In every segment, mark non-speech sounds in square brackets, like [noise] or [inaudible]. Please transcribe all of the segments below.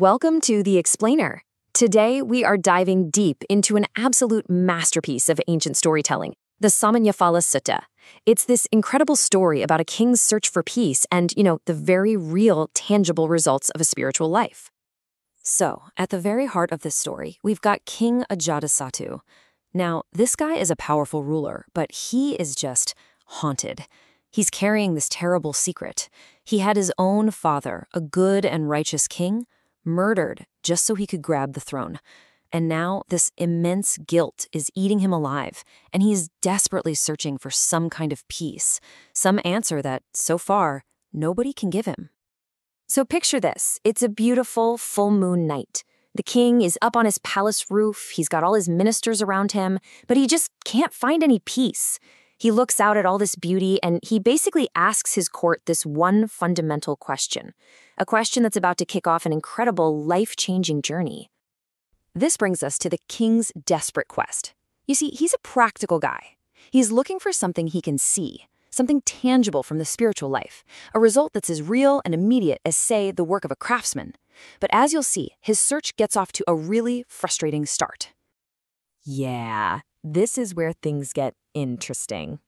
Welcome to The Explainer. Today, we are diving deep into an absolute masterpiece of ancient storytelling, the Samannaphala Sutta. It's this incredible story about a king's search for peace and, you know, the very real, tangible results of a spiritual life. So, at the very heart of this story, we've got King Ajatasattu. Now, this guy is a powerful ruler, but he is just haunted. He's carrying this terrible secret. He had his own father, a good and righteous king, murdered just so he could grab the throne. And now this immense guilt is eating him alive, and he's desperately searching for some kind of peace, some answer that, so far, nobody can give him. So picture this it's a beautiful full moon night. The king is up on his palace roof, he's got all his ministers around him, but he just can't find any peace. He looks out at all this beauty and he basically asks his court this one fundamental question a question that's about to kick off an incredible, life changing journey. This brings us to the king's desperate quest. You see, he's a practical guy. He's looking for something he can see, something tangible from the spiritual life, a result that's as real and immediate as, say, the work of a craftsman. But as you'll see, his search gets off to a really frustrating start. Yeah, this is where things get interesting.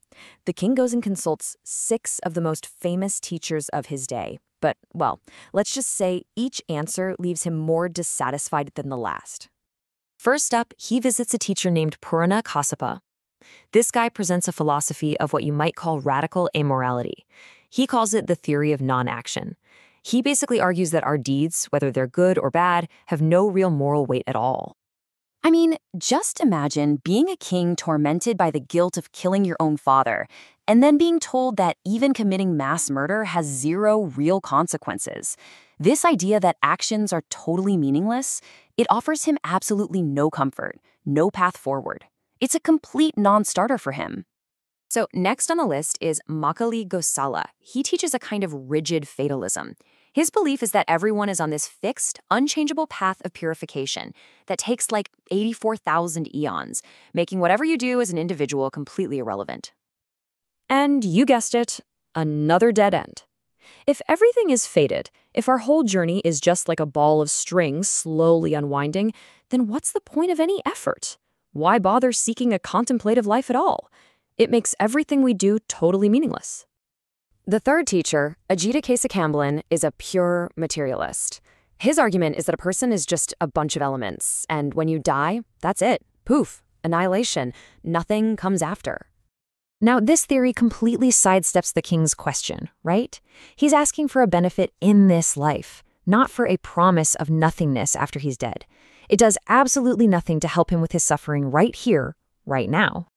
The king goes and consults six of the most famous teachers of his day. But, well, let's just say each answer leaves him more dissatisfied than the last. First up, he visits a teacher named Purana Kassapa. This guy presents a philosophy of what you might call radical amorality. He calls it the theory of non action. He basically argues that our deeds, whether they're good or bad, have no real moral weight at all. I mean, just imagine being a king tormented by the guilt of killing your own father, and then being told that even committing mass murder has zero real consequences. This idea that actions are totally meaningless, it offers him absolutely no comfort, no path forward. It's a complete non-starter for him. So next on the list is Makkhali Gosala. He teaches a kind of rigid fatalism. His belief is that everyone is on this fixed, unchangeable path of purification that takes like 84,000 eons, making whatever you do as an individual completely irrelevant. And you guessed it, another dead end. If everything is fated, if our whole journey is just like a ball of string slowly unwinding, then what's the point of any effort? Why bother seeking a contemplative life at all? It makes everything we do totally meaningless. The third teacher, Ajita Kesakambalan, is a pure materialist. His argument is that a person is just a bunch of elements, and when you die, that's it. Poof, annihilation. Nothing comes after. Now, this theory completely sidesteps the king's question, right? He's asking for a benefit in this life, not for a promise of nothingness after he's dead. It does absolutely nothing to help him with his suffering right here, right now.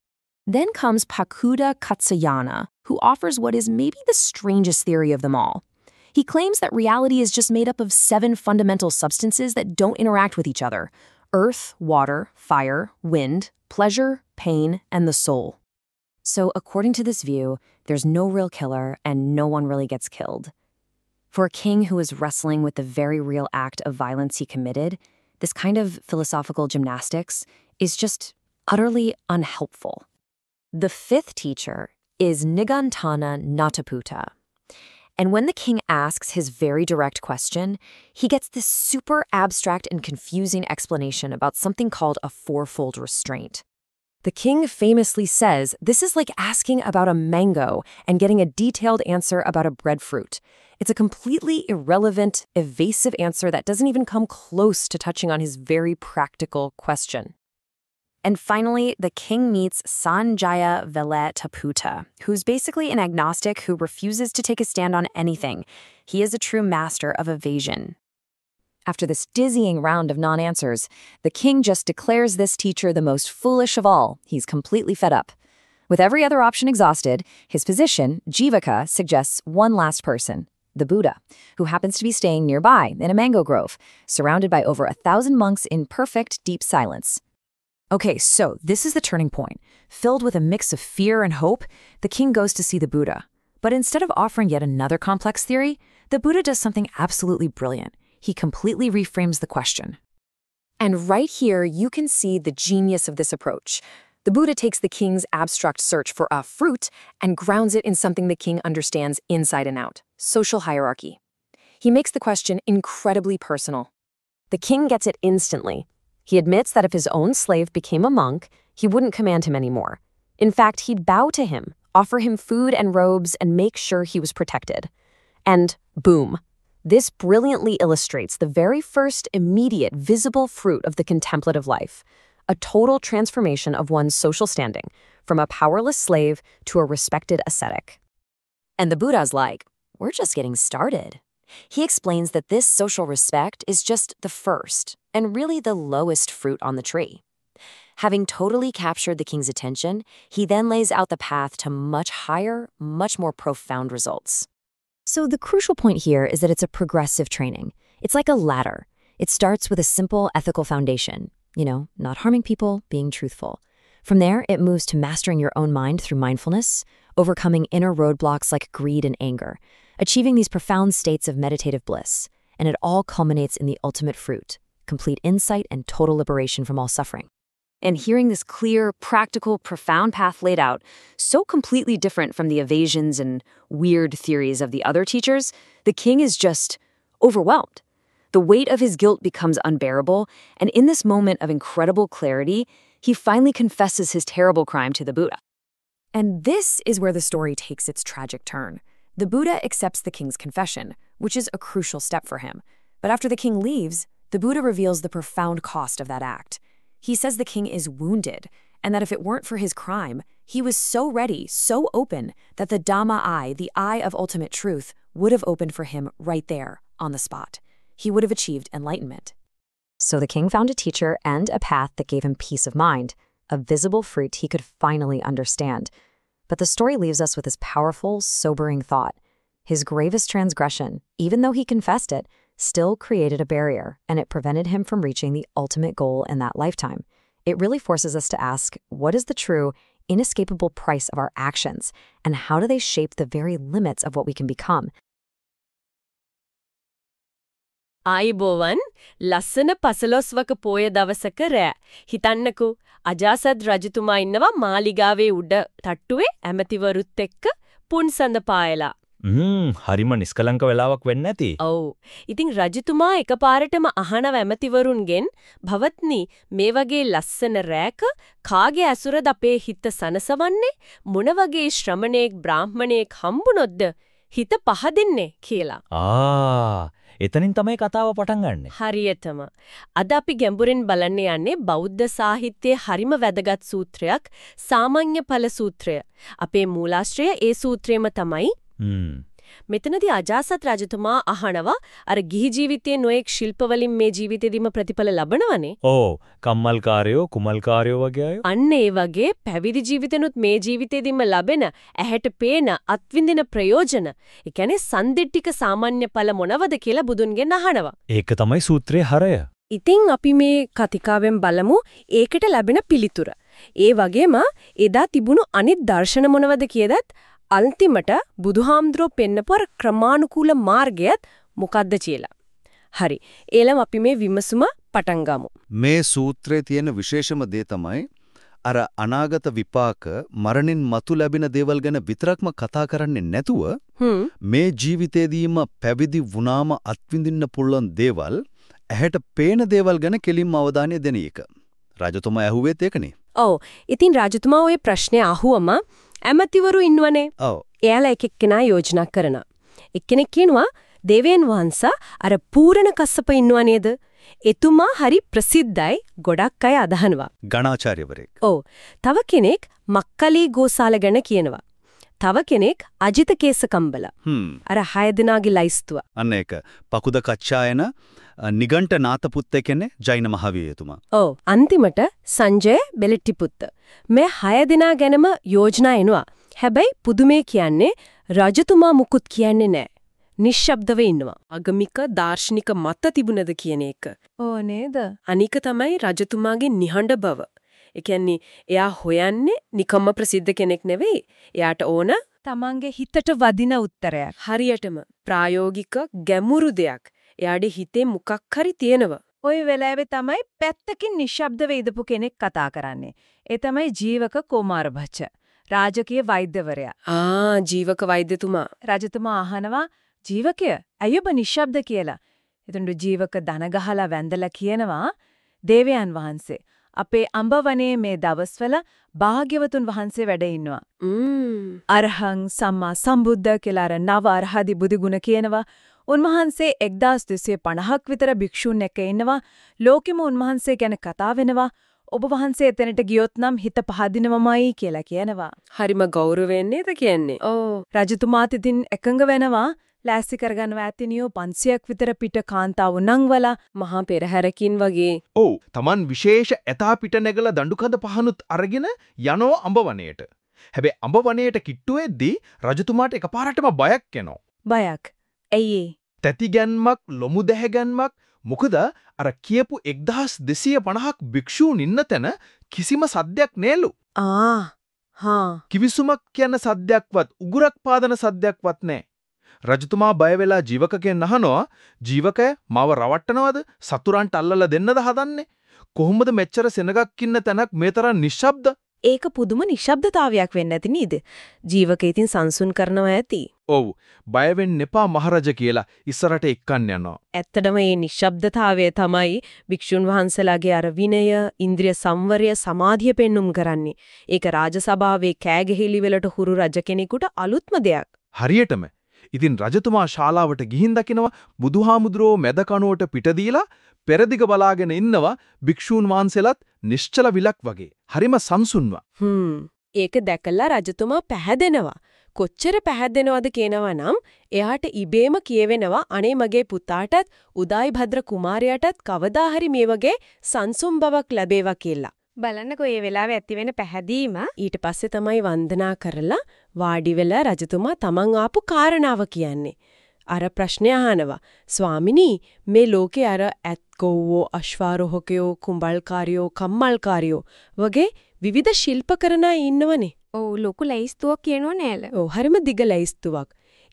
Then comes Pakuda Katsayana, who offers what is maybe the strangest theory of them all. He claims that reality is just made up of seven fundamental substances that don't interact with each other earth, water, fire, wind, pleasure, pain, and the soul. So, according to this view, there's no real killer and no one really gets killed. For a king who is wrestling with the very real act of violence he committed, this kind of philosophical gymnastics is just utterly unhelpful. The fifth teacher is Nigantana Nataputta. And when the king asks his very direct question, he gets this super abstract and confusing explanation about something called a fourfold restraint. The king famously says this is like asking about a mango and getting a detailed answer about a breadfruit. It's a completely irrelevant, evasive answer that doesn't even come close to touching on his very practical question. And finally, the king meets Sanjaya Velataputta, who's basically an agnostic who refuses to take a stand on anything. He is a true master of evasion. After this dizzying round of non answers, the king just declares this teacher the most foolish of all. He's completely fed up. With every other option exhausted, his position, Jivaka, suggests one last person, the Buddha, who happens to be staying nearby in a mango grove, surrounded by over a thousand monks in perfect deep silence. Okay, so this is the turning point. Filled with a mix of fear and hope, the king goes to see the Buddha. But instead of offering yet another complex theory, the Buddha does something absolutely brilliant. He completely reframes the question. And right here, you can see the genius of this approach. The Buddha takes the king's abstract search for a fruit and grounds it in something the king understands inside and out social hierarchy. He makes the question incredibly personal. The king gets it instantly. He admits that if his own slave became a monk, he wouldn't command him anymore. In fact, he'd bow to him, offer him food and robes, and make sure he was protected. And boom. This brilliantly illustrates the very first immediate visible fruit of the contemplative life a total transformation of one's social standing, from a powerless slave to a respected ascetic. And the Buddha's like, we're just getting started. He explains that this social respect is just the first, and really the lowest fruit on the tree. Having totally captured the king's attention, he then lays out the path to much higher, much more profound results. So the crucial point here is that it's a progressive training. It's like a ladder. It starts with a simple ethical foundation, you know, not harming people, being truthful. From there, it moves to mastering your own mind through mindfulness, overcoming inner roadblocks like greed and anger, achieving these profound states of meditative bliss, and it all culminates in the ultimate fruit complete insight and total liberation from all suffering. And hearing this clear, practical, profound path laid out, so completely different from the evasions and weird theories of the other teachers, the king is just overwhelmed. The weight of his guilt becomes unbearable, and in this moment of incredible clarity, he finally confesses his terrible crime to the Buddha. And this is where the story takes its tragic turn. The Buddha accepts the king's confession, which is a crucial step for him. But after the king leaves, the Buddha reveals the profound cost of that act. He says the king is wounded, and that if it weren't for his crime, he was so ready, so open, that the Dhamma eye, the eye of ultimate truth, would have opened for him right there, on the spot. He would have achieved enlightenment. So the king found a teacher and a path that gave him peace of mind, a visible fruit he could finally understand. But the story leaves us with this powerful, sobering thought. His gravest transgression, even though he confessed it, still created a barrier, and it prevented him from reaching the ultimate goal in that lifetime. It really forces us to ask what is the true, inescapable price of our actions, and how do they shape the very limits of what we can become? ආයිබෝවන් ලස්සන පසලොස්වක පෝය දවසක රෑ. හිතන්නකෝ අජාසත් රජතුමා ඉන්නවා මාලිගාවේ උඩ තට්ටුවේ ඇමතිවරුත් එක්ක පුන්සඳ පායලා. හ්ම් හරිම නිස්කලංක වෙලාවක් වෙන්න ඇති. ඔව්. ඉතින් රජතුමා එකපාරටම අහනව ඇමතිවරුන්ගෙන් භවත්නි මේ වගේ ලස්සන රෑක කාගේ ඇසුරද අපේ හිත සනසවන්නේ මොන වගේ ශ්‍රමණේක් බ්‍රාහ්මණේක් හම්බුනොත්ද හිත පහදින්නේ කියලා. ආ එතනින් තමයි කතාව පටන් ගන්නෙ. හරියටම. අද අපි ගැඹුරින් බලන්න යන්නේ බෞද්ධ සාහිත්‍යයේ හරිම වැදගත් සූත්‍රයක් සාමාන්‍ය ඵල සූත්‍රය. අපේ මූලාශ්‍රය ඒ සූත්‍රයම තමයි හ්ම්. මෙතනදී අජාසත් රජතුමා අහනවා අර ගිහි ජීවිතයේ නොඑක් ශිල්ප වලින් මේ ජීවිතේදීම ප්‍රතිඵල ලබනවනේ. ඕ කම්මල්කාරයෝ කුමල්කාරයෝ වගේ අය. අන්න ඒ වගේ පැවිදි ජීවිතෙනුත් මේ ජීවිතේදීම ලැබෙන ඇහැට පේන අත්විඳින ප්‍රයෝජන. ඒ කියන්නේ සම්දිට්ඨික සාමාන්‍ය ඵල මොනවද කියලා බුදුන්ගෙන් අහනවා. ඒක තමයි සූත්‍රයේ හරය. ඉතින් අපි මේ කතිකාවෙන් බලමු ඒකට ලැබෙන පිළිතුර. ඒ වගේම එදා තිබුණු අනිත් දර්ශන මොනවද කියදත් අන්තිමට බුදුහාමුදුරෝ පෙන්නපු අර ක්‍රමානුකූල මාර්ගයත් මොකද්ද කියලා. හරි. එළම අපි මේ විමසුම පටන්. මේ සූත්‍රයේ තියෙන විශේෂම දේ තමයි අර අනාගත විපාක මරණින් මතු ලැබෙන දේවල් ගැන විතරක්ම කතා කරන්නේ නැතුව. මේ ජීවිතේදීම පැවිදි වුණාම අත්විඳින්න පුළුවන් දේවල් ඇහැට පේන දේවල් ගැන කෙලින්ම අවධානය දෙන එක. රජතුමා ඇහුවෙත් ඒකනේ. ඔව්. ඉතින් රාජතුමා ওই ප්‍රශ්නේ අහුවම ඇමතිවරු ඉන්නවනේ. ඔව්. එයාලා එක එක්කෙනා යෝජනා කරනවා. එක්කෙනෙක් කියනවා දේවයන් වහන්සේ අර පූරණ කස්සප ඉන්නව නේද? එතුමා හරි ප්‍රසිද්ධයි ගොඩක් අය අදහනවා. ගණාචාර්යවරයෙක්. ඔව්. තව කෙනෙක් මක්කලී ගෝසාල ගැන කියනවා. තව කෙනෙක් අජිත කේසකම්බල. හ්ම්. අර හය දෙනාගේ ලයිස්තුව. අන්න ඒක. පකුද කච්චායන නිගණ්ඨ නාතපුත්ත කෙනේ ජෛන මහවීරතුමා. ඔව්. අන්තිමට සංජය බෙලෙට්ටිපුත්ත. මේ හය දෙනා ගැනම යෝජනා එනවා. හැබැයි පුදුමේ කියන්නේ රජතුමා මුකුත් කියන්නේ නැහැ. නිශ්ශබ්දව ඉන්නවා. අගමික දාර්ශනික මත තිබුණද කියන එක. ඕ නේද? අනික තමයි රජතුමාගේ නිහඬ බව. ඒ කියන්නේ එයා හොයන්නේ නිකම්ම ප්‍රසිද්ධ කෙනෙක් නෙවෙයි. එයාට ඕන තමන්ගේ හිතට වදින උත්තරයක්. හරියටම ප්‍රායෝගික ගැඹුරු දෙයක්. එයාගේ හිතේ මොකක් හරි තියෙනවා. ওই වෙලාවේ තමයි පැත්තකින් නිශ්ශබ්දව ඉදපු කෙනෙක් කතා කරන්නේ. ඒ තමයි ජීවක කුමාරභච්ච. රාජකීය වෛද්‍යවරයා. ආ ජීවක වෛද්‍යතුමා. රජතුමා අහනවා ජීවකය ඇයි ඔබ නිශ්ශබ්ද කියලා. එතනට ජීවක දන ගහලා වැඳලා කියනවා දේවයන් වහන්සේ අපේ අඹවනේ මේ දවස්වල භාග්‍යවතුන් වහන්සේ වැඩ ඉන්නවා. අරහං සම්මා සම්බුද්ධ කියලා අර නව අරහදි බුදුගුණ කියනවා. උන්වහන්සේ 1250ක් විතර භික්ෂුන් එක්ක ඉන්නවා. ලෝකෙම උන්වහන්සේ ගැන කතා වෙනවා. ඔබ වහන්සේ එතනට ගියොත් නම් හිත පහදිනවමයි කියලා කියනවා. හරිම ගෞරවයෙන් නේද කියන්නේ? ඕ රජතුමාත් ඉතින් එකඟ වෙනවා. ලෑස්ති කරගන්නවා ඇතිනියෝ 500ක් විතර පිට කාන්තාව නංවලා මහා පෙරහැරකින් වගේ. ඔව් Taman විශේෂ ඇතා පිට නැගලා දඬුකඳ පහනුත් අරගෙන යනෝ අඹවනයට. හැබැයි අඹවනයට කිට්ටු වෙද්දී රජතුමාට එකපාරටම බයක් එනවා. බයක්. ඇයි ඒ? තැති ගැන්මක් ලොමු දැහැගැන්මක් මොකද අර කියපු 1250ක් භික්ෂූන් ඉන්න තැන කිසිම සද්දයක් නෑලු. ආ හා කිවිසුමක් කියන සද්දයක්වත් උගුරක් පාදන සද්දයක්වත් නෑ. රජතුමා බය වෙලා ජීවකගෙන් අහනවා ජීවකය මව රවට්ටනවද සතුරන්ට අල්ලලා දෙන්නද හදන්නේ කොහොමද මෙච්චර සෙනගක් ඉන්න තැනක් මේ තරම් නිශ්ශබ්ද ඒක පුදුම නිශ්ශබ්දතාවයක් වෙන්න ඇති නේද? ජීවක ඉතින් සංසුන් කරනවා ඇති. ඔව් බය වෙන්න එපා මහරජ කියලා ඉස්සරට එක්කන් යනවා ඇත්තටම මේ නිශ්ශබ්දතාවය තමයි භික්ෂුන් වහන්සේලාගේ අර විනය, ඉන්ද්‍රිය සංවරය, සමාධිය පෙන්눔 කරන්නේ. ඒක රාජසභාවේ කෑගහිලි වලට හුරු රජ කෙනෙකුට අලුත්ම දෙයක්. හරියටම ඉතින් රජතුමා ශාලාවට ගිහින් දකිනවා බුදුහාමුදුරෝ මැද කණුවට පිට දීලා පෙරදිග බලාගෙන ඉන්නවා භික්ෂූන් වහන්සේලාත් නිශ්චල විලක් වගේ හරිම සංසුන්ව හ්ම්. ඒක දැකලා රජතුමා පැහැදෙනවා. කොච්චර පැහැදෙනවද කියනවා නම් එයාට ඉබේම කියවෙනවා අනේ මගේ පුතාටත් උදායි භද්‍ර කුමාරයාටත් කවදා හරි මේ වගේ සංසුම් බවක් ලැබේවා කියලා. බලන්නකෝ මේ වෙලාවේ ඇති වෙන පැහැදීම ඊට පස්සේ තමයි වන්දනා කරලා වාඩි වෙලා රජතුමා තමන් ආපු කාරණාව කියන්නේ. අර ප්‍රශ්නය අහනවා. ස්වාමිනී මේ ලෝකේ අර ඇත්කොව්වෝ අශ්වාරෝහකයෝ කුඹල්කාරයෝ කම්මල්කාරයෝ වගේ විවිධ ශිල්ප කරන අය ඉන්නවනේ. ඔව් ලොකු ලැයිස්තුවක් කියනෝ නේද? ඔව් හරිම දිග ලැයිස්තුවක්.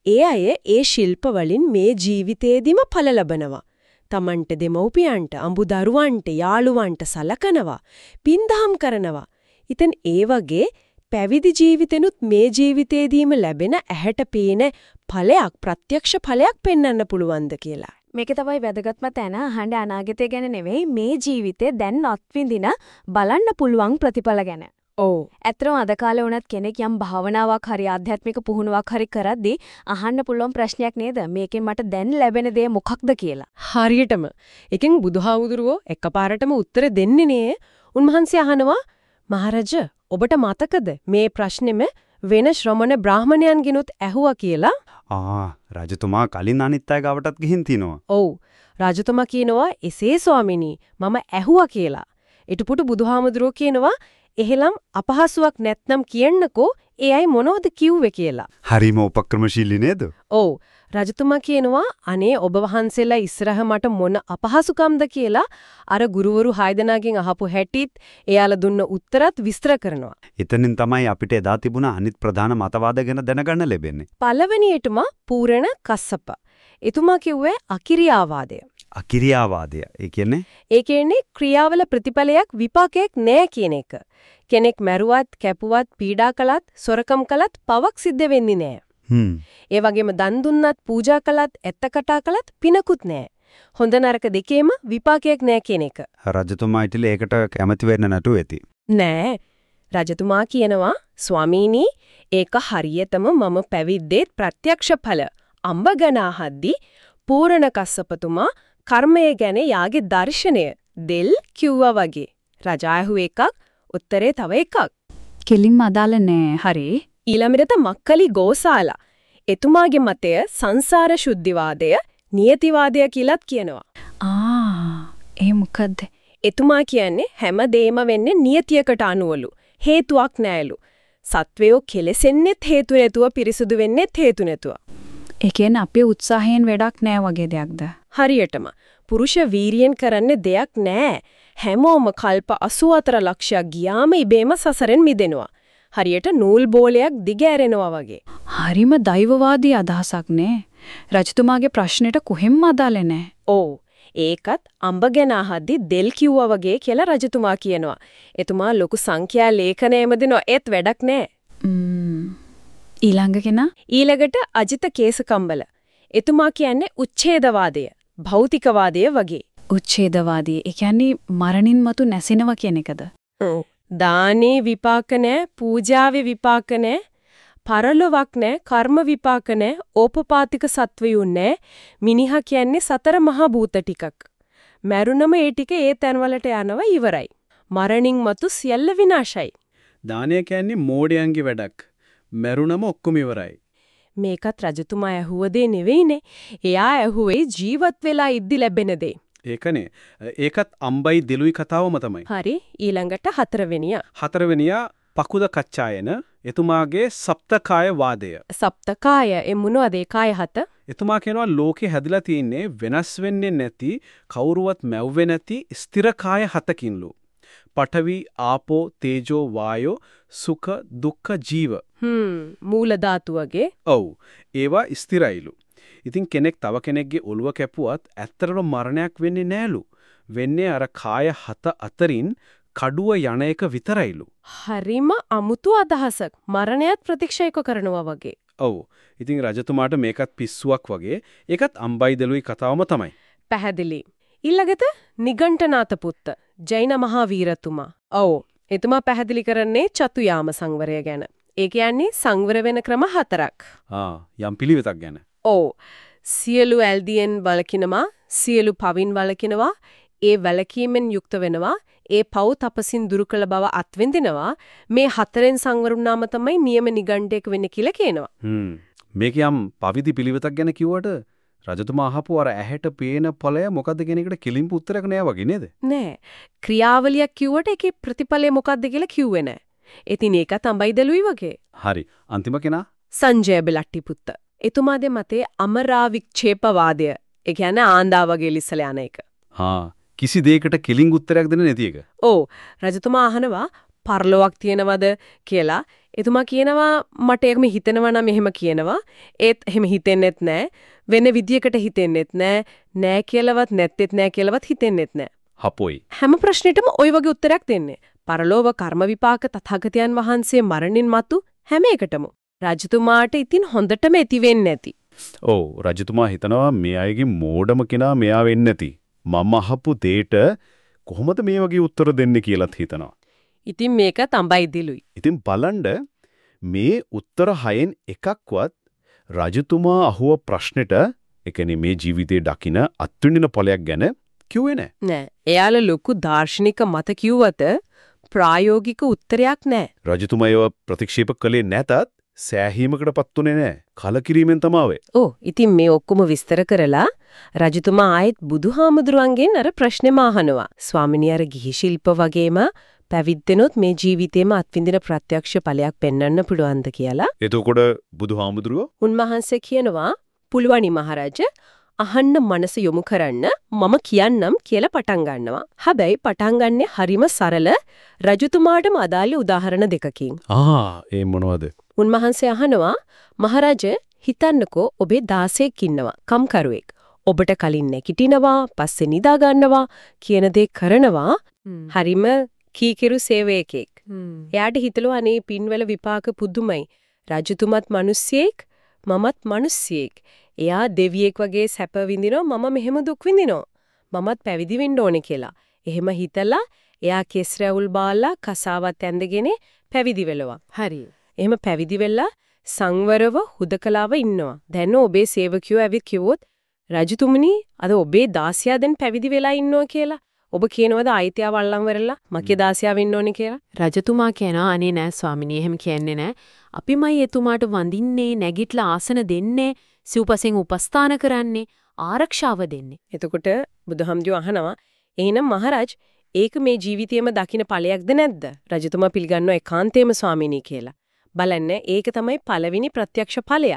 ඒ අය ඒ ශිල්ප වලින් මේ ජීවිතේදීම ඵල ලබනවා. තමන්ට දෙමව්පියන්ට අඹු දරුවන්ට යාළුවන්ට සලකනවා. පින්දහම් කරනවා. ඉතින් ඒ වගේ පැවිදි ජීවිතෙනුත් මේ ජීවිතේදීම ලැබෙන ඇහැට පේන ඵලයක් ප්‍රත්‍යක්ෂ ඵලයක් පෙන්වන්න පුළුවන්ද කියලා. මේක තමයි වැදගත්ම තැන අහන්න අනාගතය ගැන නෙවෙයි මේ ජීවිතේ දැන් අත්විඳින බලන්න පුළුවන් ප්‍රතිඵල ගැන. ඔව්. ඇත්තටම අද කාලේ වුණත් කෙනෙක් යම් භාවනාවක් හරි ආධ්‍යාත්මික පුහුණුවක් හරි කරද්දී අහන්න පුළුවන් ප්‍රශ්නයක් නේද? මේකෙන් මට දැන් ලැබෙන දේ මොකක්ද කියලා. හරියටම. එකෙන් බුදුහාමුදුරුවෝ එකපාරටම උත්තර දෙන්නේ නේ. උන්වහන්සේ අහනවා මහරජ ඔබට මතකද මේ ප්‍රශ්නෙම වෙන ශ්‍රමණ බ්‍රාහමණයන්ගෙනුත් ඇහුවා කියලා? ආ රජතුමා කලින් අනිත් අය ගාවටත් ගිහින් තිනවා. ඔව්. රජතුමා කියනවා එසේ ස්වාමිනී මම ඇහුවා කියලා. ඊටපුට බුදුහාමුදුරුවෝ කියනවා එහෙනම් අපහසුයක් නැත්නම් කියන්නකෝ ඒ අය මොනවද කිව්වේ කියලා. හරිම උපක්‍රමශීලී නේද? ඔව්. රජතුමා කියනවා අනේ ඔබ වහන්සේලා ඉස්සරහ මට මොන අපහසුකම්ද කියලා අර ගුරුවරු හයදෙනාගෙන් අහපු හැටිත් එයාලා දුන්න උත්තරත් විස්තර කරනවා. එතනින් තමයි අපිට එදා තිබුණ අනිත් ප්‍රධාන මතවාද ගැන දැනගන්න ලැබෙන්නේ. පළවෙනියටම පූරණ කස්සප. එතුමා කිව්වේ අකිරියාවාදය. අකිරියාවාදය. ඒ කියන්නේ ඒ කියන්නේ ක්‍රියාවල ප්‍රතිඵලයක් විපාකයක් නෑ කියන එක. කෙනෙක් මැරුවත්, කැපුවත්, පීඩා කළත්, සොරකම් කළත් පවක් සිද්ධ වෙන්නේ නෑ. හ්ම්. ඒ වගේම දන් දුන්නත්, පූජා කළත්, ඇත්ත කතා කළත් පිනකුත් නෑ. හොඳ නරක දෙකේම විපාකයක් නෑ කියන එක. රජතුමා ඉතින් ඒකට කැමති වෙන්න නැතුව ඇති. නෑ. රජතුමා කියනවා ස්වාමීනි ඒක හරියටම මම පැවිද්දේ ප්‍රත්‍යක්ෂ ඵල අම්බගනා හද්දි පූර්ණ කස්සපතුමා කර්මය ගැන යාගේ දර්ශනය දෙල් කිව්වා වගේ රජායහු එකක් උත්තරේ තව එකක් කෙලින්ම අදාළ නෑ. හරි. ඊළඟට මක්කලි ගෝසාලා එතුමාගේ මතය සංසාර ශුද්ධිවාදය නියතිවාදය කියලාත් කියනවා ආ ඒ මොකද්ද? එතුමා කියන්නේ හැම දෙයක්ම වෙන්නේ නියතියකට අනුවලු. හේතුවක් නැයලු. සත්වයෝ කෙලෙසෙන්නෙත් හේතු නැතුව පිරිසුදු වෙන්නෙත් හේතු නැතුව. ඒ කියන්නේ අපේ උත්සාහයෙන් වැඩක් නෑ වගේ දෙයක්ද? හරියටම පුරුෂ වීරියෙන් කරන්නේ දෙයක් නෑ. හැමෝම කල්ප 84 ලක්ෂයක් ගියාම ඉබේම සසරෙන් මිදෙනවා. හරියට නූල් බෝලයක් දිග ඇරෙනවා වගේ. හරිම දෛවවාදී අදහසක් නේ. රජතුමාගේ ප්‍රශ්නෙට කොහෙන්ම අදාළ නෑ. ඔව්. ඒකත් අඹ ගැන අහද්දි දෙල් කිව්වා වගේ කියලා රජතුමා කියනවා. එතුමා ලොකු සංඛ්‍යා ලේඛනයම දෙනවා ඒත් වැඩක් නෑ. ම්ම්. ඊළඟ කෙනා ඊළඟට අජිත කේසකම්බල. එතුමා කියන්නේ උච්ඡේදවාදය. භෞතිකවාදය වගේ. උච්ඡේදවාදී. ඒ කියන්නේ මරණින් මතු නැසෙනවා කියන එකද? දානේ විපාක නැහැ, පූජාවේ විපාක නැහැ, පරලොවක් නැහැ, කර්ම විපාක නැහැ, ඕපපාතික සත්වයුන් නැහැ. මිනිහා කියන්නේ සතර මහා භූත ටිකක්. මැරුණම ඒ ටික ඒ තැන්වලට යනවා ඉවරයි. මරණින් මතු සියල්ල විනාශයි. දානය කියන්නේ මෝඩයන්ගේ වැඩක්. මැරුණම ඔක්කොම ඉවරයි. මේකත් රජතුමා ඇහුව දේ නෙවෙයිනේ. එයා ඇහුවේ ජීවත් වෙලා ඉද්දි ලැබෙන දේ. ඒකනේ. ඒකත් අම්බයි දෙලුයි කතාවම තමයි. හරි ඊළඟට හතරවෙනියා. හතරවෙනියා පකුද කච්චායන එතුමාගේ සප්තකාය වාදය. සප්තකාය ඒ මොනවද ඒ කාය හත? එතුමා කියනවා ලෝකේ හැදිලා තියෙන්නේ වෙනස් වෙන්නේ නැති කවුරුවත් මැව්වේ නැති ස්ථිර කාය හතකින්ලු. පඨවි, ආපෝ, තේජෝ, වායෝ, සුඛ, දුක්ඛ, ජීව. හ්ම් මූල ධාතු වගේ. ඔව්. ඒවා ස්ථිරයිලු. ඉතින් කෙනෙක් තව කෙනෙක්ගේ ඔළුව කැපුවත් ඇත්තටම මරණයක් වෙන්නේ නෑලු. වෙන්නේ අර කාය හත අතරින් කඩුව යන එක විතරයිලු. හරිම අමුතු අදහසක්. මරණයත් ප්‍රතික්ෂේප කරනවා වගේ. ඔව්. ඉතින් රජතුමාට මේකත් පිස්සුවක් වගේ. ඒකත් අම්බයි දලුයි කතාවම තමයි. පැහැදිලි. ඊළඟට නිගණ්ඨනාත පුත්ත ජෛන මහා වීරතුමා. ඔව්. එතුමා පැහැදිලි කරන්නේ චතුයාම සංවරය ගැන. ඒ කියන්නේ සංවර වෙන ක්‍රම හතරක්. ආ යම් පිළිවෙතක් ගැන. ඔව්. සියලු ඇල්දියෙන් වළකිනවා, සියලු පවින් වළකිනවා, ඒ වැළකීමෙන් යුක්ත වෙනවා, ඒ පව් තපසින් දුරු කළ බව අත්විඳිනවා. මේ හතරෙන් සංවරුණාම තමයි නියම නිගණ්ඩයක් වෙන්නේ කියලා කියනවා. හ්ම්. මේක යම් පවිදි පිළිවෙතක් ගැන කිව්වට රජතුමා අහපු අර ඇහැට පේන ඵලය මොකද්ද කියන එකට කිලින්පු උත්තරයක් නෑ වගේ නේද? නෑ. ක්‍රියාවලියක් කිව්වට ඒකේ ප්‍රතිඵලය මොකද්ද කියලා කිව්වේ නෑ. ඉතින් ඒක තමයි දලුයි වගේ. හරි. අන්තිම කෙනා සංජය බෙලට්ටි පුත්ත. එතුමාගේ මතේ අමරාවික්ෂේපවාදය. ඒ කියන්නේ ආන්දා වගේ ලිස්සල යන එක. හා කිසි දෙයකට කිලින් උත්තරයක් දෙන්නේ නැති එක. ඔව් රජතුමා අහනවා පරලොවක් තියෙනවද කියලා. එතුමා කියනවා මට ඒකම හිතෙනවා නම් එහෙම කියනවා. ඒත් එහෙම හිතෙන්නෙත් නැහැ. වෙන විදියකට හිතෙන්නෙත් නැහැ. නෑ කියලාවත් නැත්තේත් නෑ කියලාවත් හිතෙන්නෙත් නැහැ. හපොයි. හැම ප්‍රශ්නෙටම ওই වගේ උත්තරයක් දෙන්නේ. පරලෝව කර්ම විපාක තථාගතයන් වහන්සේ මරණින් මතු හැම එකටම. රජතුමාට ඉතින් හොඳටම ඇති වෙන්නේ නැති. ඔව් රජතුමා හිතනවා මේ අයගේ මෝඩම කෙනා මෙයා වෙන්නේ නැති. මම අහපු දෙයට කොහොමද මේ වගේ උත්තර දෙන්නේ කියලාත් හිතනවා. ඉතින් මේක තමයි දිලුයි. ඉතින් බලන්න මේ උත්තර හයෙන් එකක්වත් රජතුමා අහුව ප්‍රශ්නෙට ඒ කියන්නේ මේ ජීවිතේ දකින අත්විඳින ඵලයක් ගැන කිව්වේ නැහැ. නෑ. එයාලා ලොකු දාර්ශනික මත කිව්වත ප්‍රායෝගික උත්තරයක් නෑ. රජතුමා ඒව ප්‍රතික්ෂේප කළේ නැතත් සෑහීමකටපත් උනේ නැහැ. කලකිරීමෙන් තමයි. ඔව් ඉතින් මේ ඔක්කොම විස්තර කරලා රජතුමා ආයෙත් බුදුහාමුදුරුවන්ගෙන් අර ප්‍රශ්නේම අහනවා. ස්වාමිනිය අර ගිහි ශිල්ප වගේම පැවිද්දෙනොත් මේ ජීවිතේම අත්විඳින ප්‍රත්‍යක්ෂ ඵලයක් පෙන්වන්න පුළුවන්ද කියලා. එතකොට බුදුහාමුදුරුවෝ උන්වහන්සේ කියනවා පුළුවනි මහරජ අහන්න මනස යොමු කරන්න මම කියන්නම් කියලා පටන් ගන්නවා. හැබැයි පටන් ගන්නෙ හරිම සරල රජතුමාටම අදාළ උදාහරණ දෙකකින්. ආ ඒ මොනවද? උන්වහන්සේ අහනවා මහරජ හිතන්නකෝ ඔබේ 16ක් ඉන්නවා කම්කරුවෙක්. ඔබට කලින් නැගිටිනවා, පස්සේ නිදා ගන්නවා කියන දේ කරනවා. හරිම කීකිරු සේවයකෙක්. එයාට හිතලෝ අනේ පින්වල විපාක පුදුමයි. රජතුමත් මිනිස්සෙක්, මමත් මිනිස්සෙක්. එයා දෙවියෙක් වගේ සැප විඳිනවා මම මෙහෙම දුක් විඳිනවා. මමත් පැවිදි වෙන්න ඕනේ කියලා. එහෙම හිතලා එයා කෙස් රැවුල් බාලා කසාවත් ඇඳගෙන පැවිදි වෙලවා. හරි. එහෙම පැවිදි වෙලා සංවරව හුදකලාව ඉන්නවා. දැන් ඔබේ සේවකයෝ ඇවිත් කිව්වොත් රජතුමනි අද ඔබේ දාසියා දැන් පැවිදි වෙලා ඉන්නවා කියලා. ඔබ කියනවද ආයිතියා වල්ලම් වෙරලා මගේ දාසියා වෙන්න ඕනේ කියලා? රජතුමා කියනවා අනේ නෑ ස්වාමිනී එහෙම කියන්නේ නෑ. අපිමයි එතුමාට වඳින්නේ නැගිටලා ආසන දෙන්නේ සිව්පසෙන් උපස්ථාන කරන්නේ ආරක්ෂාව දෙන්නේ. එතකොට බුදුහම්ජෝ අහනවා එහෙනම් මහරජ් ඒක මේ ජීවිතයේම දකින්න ඵලයක්ද නැද්ද? රජතුමා පිළිගන්නවා ඒකාන්තේම ස්වාමිනී කියලා. බලන්න ඒක තමයි පළවෙනි ප්‍රත්‍යක්ෂ ඵලය.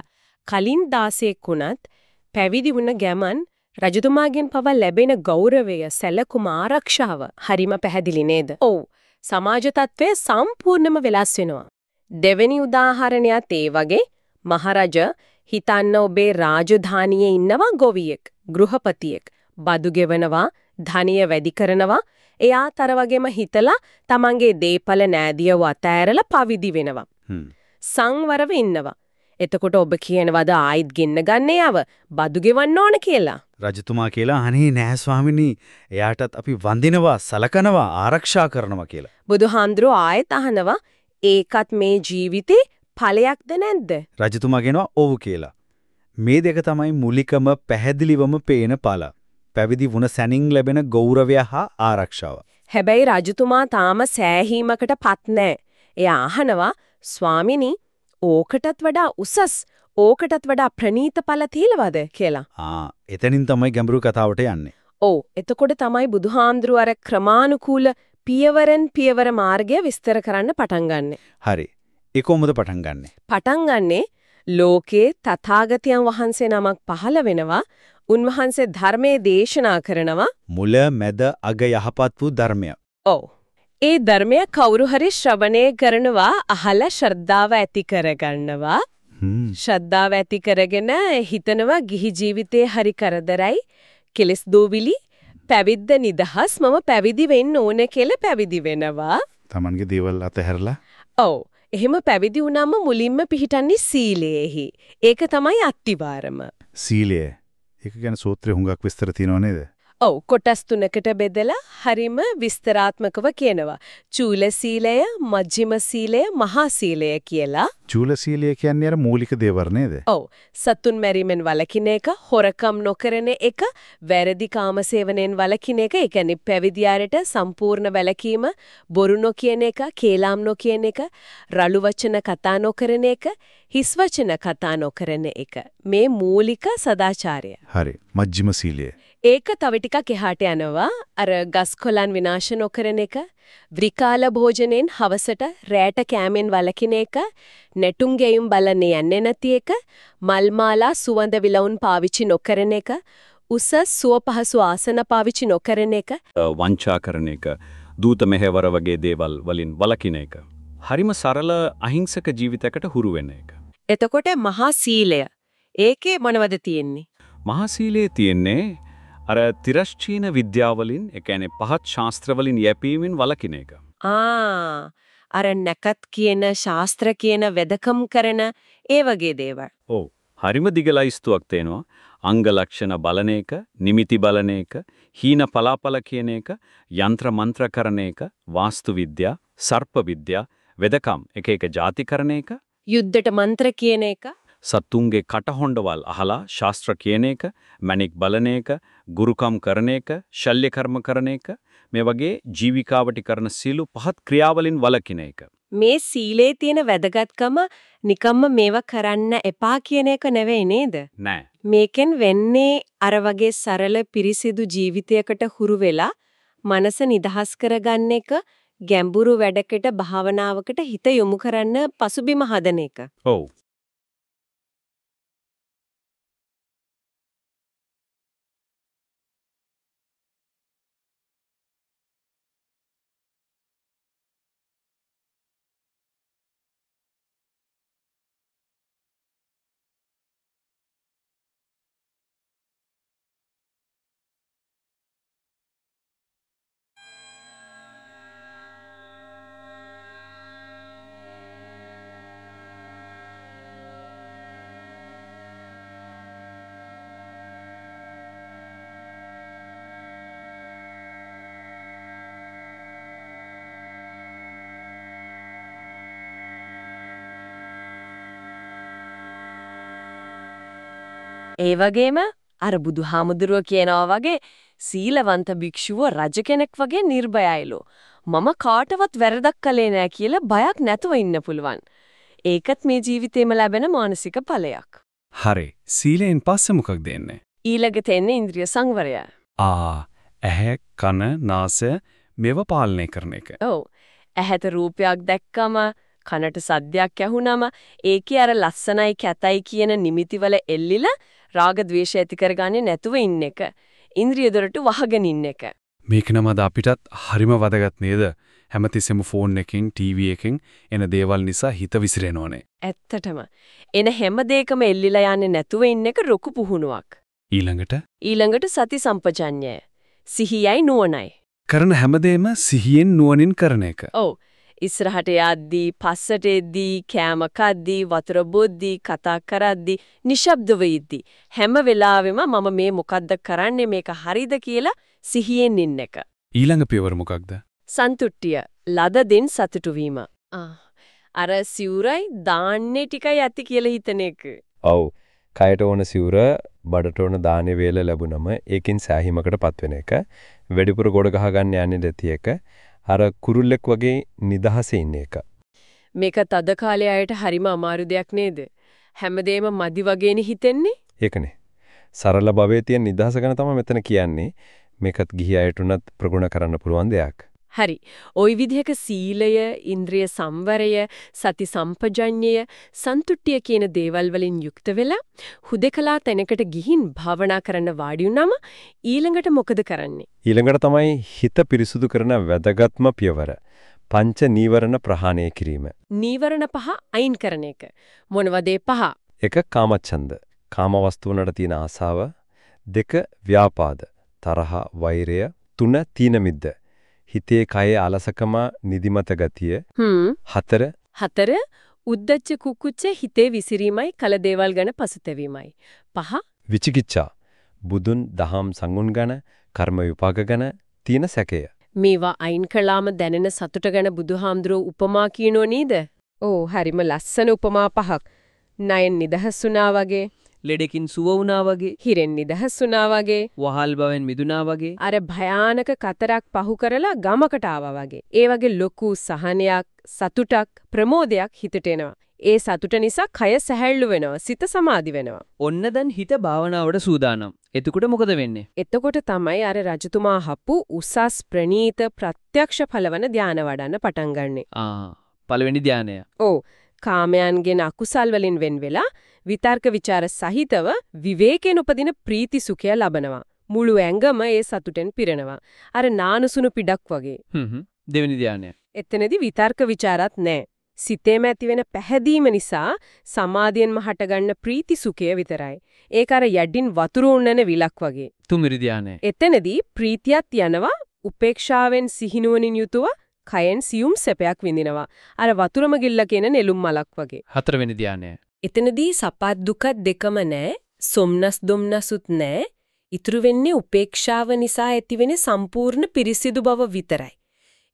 කලින් 16ක් වුණත් පැවිදි වුණ ගමන් රජතුමාගෙන් පවා ලැබෙන ගෞරවය සැලකුම ආරක්ෂාව හරිම පැහැදිලි නේද? ඔව්. සමාජ තත්ත්වය සම්පූර්ණයෙන්ම වෙනස් වෙනවා. දෙවෙනි උදාහරණයත් ඒ වගේ මහරජ හිතන්න ඔබේ රාජධානියේ ඉන්නවා ගොවියෙක්, ගෘහපතියෙක්, බදු ගෙවනවා, ධනිය වැඩි කරනවා. එයා තර වගේම හිතලා තමන්ගේ දීපල නෑදියව අතෑරලා පවිදි වෙනවා. සංවරව ඉන්නවා. එතකොට ඔබ කියනවද ආයිත් ගෙන්න ගන්න යව බදු ගෙවන්න ඕන කියලා. රජතුමා කියලා අනේ නෑ ස්වාමිනී එයාටත් අපි වඳිනවා සලකනවා ආරක්ෂා කරනවා කියලා. බුදුහාඳුරෝ ආයෙත් අහනවා ඒකත් මේ ජීවිතේ ඵලයක්ද නැද්ද? රජතුමා කියනවා ඔව් කියලා. මේ දෙක තමයි මුලිකම පැහැදිලිවම පේන ඵල. පැවිදි වුණ සැනින් ලැබෙන ගෞරවය හා ආරක්ෂාව. හැබැයි රජතුමා තාම සෑහීමකටපත් නැහැ. එයා අහනවා ස්වාමිනී ඕකටත් වඩා උසස් ඕකටත් වඩා ප්‍රනීත ඵල තියලවද කියලා. ආ එතනින් තමයි ගැඹුරු කතාවට යන්නේ. ඔව් එතකොට තමයි බුදුහාඳුරු අර ක්‍රමානුකූල පියවරෙන් පියවර මාර්ගය විස්තර කරන්න පටන් ගන්නෙ. හරි. ඒ කොහොමද පටන් ගන්නෙ? පටන් ගන්නෙ ලෝකේ තථාගතයන් වහන්සේ නමක් පහළ වෙනවා. උන්වහන්සේ ධර්මයේ දේශනා කරනවා. මුල මැද අග යහපත් වූ ධර්මය. ඔව්. ඒ ධර්මය කවුරු හරි ශ්‍රවණය කරනවා අහලා ශ්‍රද්ධාව ඇති කරගන්නවා. ශ්‍රද්ධාව ඇති කරගෙන හිතනවා ගිහි ජීවිතේ හරි කරදරයි කෙලස් දෝවිලි පැවිද්ද නිදහස් මම පැවිදි වෙන්න ඕන කියලා පැවිදි වෙනවා. Tamange දේවල් අතහැරලා ඔව්. එහෙම පැවිදි වුණාම මුලින්ම පිහිටන්නේ සීලයේහි. ඒක තමයි අත්තිවාරම. සීලය. ඒක ගැන සූත්‍රේ හුඟක් විස්තර තියෙනව නේද? ඔව් කොටස් තුනකට බෙදලා හරිම විස්තරාත්මකව කියනවා. චූල සීලය, මජ්ක්‍ධිම සීලය, මහා සීලය කියලා. චූල සීලය කියන්නේ අර මූලික දේවල් නේද? ඔව්. සතුන් මැරීමෙන් වළකින එක, හොරකම් නොකරන එක, වැරදි කාමසේවනයෙන් වළකින එක, ඒ කියන්නේ පැවිදියාරට සම්පූර්ණ වැළකීම, බොරු නොකියන එක, කේලාම් නොකියන එක, රළු වචන කතා නොකරන එක, හිස් වචන කතා නොකරන එක. මේ මූලික සදාචාරය. හරි. මජ්ක්‍ධිම සීලය. ඒක තව ටිකක් එහාට යනවා. අර ගස්කොලන් විනාශ නොකරන එක, විකාල භෝජනෙන් හවසට රැට කෑමෙන් වළකින එක, නැටුම් ගෙයුම් බලන්නේ යන්නේ නැති එක, මල් මාලා සුවඳ විලවුන් පාවිච්චි නොකරන එක, උස සුව පහසු ආසන පාවිච්චි නොකරන එක, වංචා කරන එක, දූත මෙහෙවර වගේ දේවල් වලින් වළකින එක. හරිම සරල අහිංසක ජීවිතයකට හුරු වෙන එක. එතකොට මහා සීලය. ඒකේ මොනවද තියෙන්නේ? මහා සීලයේ තියෙන්නේ අර තිරස්චීන විද්‍යාවලින් ඒ කියන්නේ පහත් ශාස්ත්‍රවලින් යැපීමෙන් වළකින එක. ආ අර නැකත් කියන ශාස්ත්‍ර කියන වෙදකම් කරන ඒ වගේ දේවල්. ඔව්. හරිම දිගලයිස්තුවක් තේනවා. අංග ලක්ෂණ බලන එක, නිමිති බලන එක, හීන පලාපල කියන එක, යంత్ర මන්ත්‍ර කරන එක, වාස්තු විද්‍යා, සර්ප විද්‍යා, වෙදකම් එක එක ಜಾති කරන එක, යුද්ධට මන්ත්‍ර කියන එක සත්තුන්ගේ කටහොඬවල් අහලා ශාස්ත්‍ර කියන එක, මණික් බලන එක, ගුරුකම් කරන එක, ශල්‍ය කර්ම කරන එක මේ වගේ ජීවිකාවට කරන සීලු පහත් ක්‍රියාවලින් වළකින එක. මේ සීලේ තියෙන වැදගත්කම නිකම්ම මේවා කරන්න එපා කියන එක නෙවෙයි නේද? නෑ. මේකෙන් වෙන්නේ අර වගේ සරල පිරිසිදු ජීවිතයකට හුරු වෙලා මනස නිදහස් කරගන්න එක ගැඹුරු වැඩකට භාවනාවකට හිත යොමු කරන්න පසුබිම හදන එක. ඔව්. ඒ වගේම අර බුදුහාමුදුරුව කියනවා වගේ සීලවන්ත භික්ෂුව රජ කෙනෙක් වගේ නිර්භයයිලු. මම කාටවත් වැරදක් කළේ නෑ කියලා බයක් නැතුව ඉන්න පුළුවන්. ඒකත් මේ ජීවිතේම ලැබෙන මානසික ඵලයක්. හරි. සීලෙන් පස්සේ මොකක්ද එන්නේ? ඊළඟට එන්නේ ඉන්ද්‍රිය සංවරය. ආ ඇහැ කන නාසය මේව පාලනය කරන එක. ඔව්. ඇහැට රූපයක් දැක්කම කනට සද්දයක් ඇහුනම ඒකේ අර ලස්සනයි කැතයි කියන නිමිතිවල එල්ලිලා රාග ద్వේෂ ඇති කරගන්නේ නැතුව ඉන්න එක. ඉන්ද්‍රිය දොරට වහගෙන ඉන්න එක. මේක නමද අපිටත් හරිම වැදගත් නේද? හැමතිස්සෙම ෆෝන් එකකින් ටීවී එකකින් එන දේවල් නිසා හිත විසිරෙනෝනේ. ඇත්තටම. එන හැම දෙයකම එල්ලිලා යන්නේ නැතුව ඉන්න එක රුකු පුහුණුවක්. ඊළඟට ඊළඟට සති සම්පජඤ්ඤය. සිහියයි නුවණයි. කරන හැමදේම සිහියෙන් නුවණින් කරන එක. ඔව්. ඉස්සරහට යද්දී, පස්සට එද්දී, කෑම කද්දී, වතුර බොද්දී, කතා කරද්දී, නිශ්ශබ්දව ඉද්දී හැම වෙලාවෙම මම මේ මොකද්ද කරන්නේ මේක හරිද කියලා සිහියෙන් ඉන්න එක. ඊළඟ පියවර මොකක්ද? සන්තුට්ටිය ලද දෙන් සතුටු වීම. අර සිවුරයි දාන්නේ ටිකයි ඇති කියලා හිතන එක. ඔව්. කයට ඕන සිවුර බඩට ඕන දානේ වේල ලැබුණම ඒකෙන් සෑහීමකටපත් වෙන එක. වැඩිපුර ගොඩ ගහ ගන්න යන්නේ නැති එක. අර කුරුල්ලෙක් වගේ නිදහසේ ඉන්න එක. මේක තද කාලේ අයට හරිම අමාරු දෙයක් නේද? හැමදේම මදි වගේනේ හිතෙන්නේ. ඒකනේ. සරල භවයේ තියෙන නිදහස ගැන තමයි මෙතන කියන්නේ. මේකත් ගිහි අයට උනත් ප්‍රගුණ කරන්න පුළුවන් දෙයක්. හරි. ওই විදිහක සීලය, ඉන්ද්‍රිය සංවරය, සති සම්පජඤ්ඤය, සන්තුට්ඨිය කියන දේවල් වලින් යුක්ත වෙලා හුදකලා තැනකට ගිහින් භාවනා කරන්න වාඩි වුණාම ඊළඟට මොකද කරන්නේ? ඊළඟට තමයි හිත පිරිසුදු කරන වැදගත්ම පියවර. පංච නීවරණ ප්‍රහාණය කිරීම. නීවරණ පහ අයින් කරන එක. මොනවද පහ? එක කාමච්ඡන්ද. කාම වස්තුවනට තියෙන ආසාව. දෙක ව්‍යාපාද. තරහ, වෛරය. තුන තීන මිද්ද. හිතේ කයේ අලසකම නිදිමත ගතිය. හ්ම්. හතර හතර උද්දච්ච කුකුච්ච හිතේ විසිරීමයි කල දේවල් ගැන පසුතැවීමයි. පහ විචිකිච්ඡා. බුදුන් දහම් සංගුණ ගැන, කර්ම විපාක ගැන තියෙන සැකය. මේවා අයින් කළාම දැනෙන සතුට ගැන බුදුහාමුදුරුවෝ උපමා කියනෝ නේද? ඕ හරිම ලස්සන උපමා පහක්. නයන් නිදහස් වුණා වගේ, ලෙඩකින් සුව වුණා වගේ, හිරෙන් නිදහස් වුණා වගේ, වහල් බවෙන් මිදුණා වගේ, අර භයානක කතරක් පහු කරලා ගමකට ආවා වගේ. ඒ වගේ ලොකු සහනයක්, සතුටක්, ප්‍රමෝදයක් හිතට එනවා. ඒ සතුට නිසා කය සැහැල්ලු වෙනවා, සිත සමාධි වෙනවා. ඔන්න දැන් හිත භාවනාවට සූදානම්. එතකොට මොකද වෙන්නේ? එතකොට තමයි අර රජතුමා හපු උසස් ප්‍රනීත ප්‍රත්‍යක්ෂ ඵලවන ධාන වඩන්න පටන් ගන්නෙ. ආ පළවෙනි ධානය. ඔව්. කාමයන්ගෙන් අකුසල් වලින් වෙන් වෙලා විතර්ක ਵਿਚාර සහිතව විවේකයෙන් උපදින ප්‍රීති සුඛය ලබනවා. මුළු ඇඟම ඒ සතුටෙන් පිරෙනවා. අර නානුසුණු පිටක් වගේ. හ්ම් දෙවෙනි ධානය. එතනදී විතර්ක ਵਿਚාරත් නැහැ. සිතේම ඇතිවෙන පැහැදීම නිසා සමාධියෙන්ම හටගන්න ප්‍රීති සුඛය විතරයි. ඒක අර යඩින් වතුර උන්නන විලක් වගේ. තුමිරි ධානය. එතනදී ප්‍රීතියත් යනවා උපේක්ෂාවෙන් සිහිනුවණින් යුතුව කයෙන් සියුම් සැපයක් විඳිනවා. අර වතුරම ගිල්ල කියන නෙළුම් මලක් වගේ. හතරවෙනි ධානය. එතනදී සපත් දුක දෙකම නැහැ. සොම්නස් දුම්නසුත් නැහැ. ඉතුරු වෙන්නේ උපේක්ෂාව නිසා ඇතිවෙන සම්පූර්ණ පිරිසිදු බව විතරයි.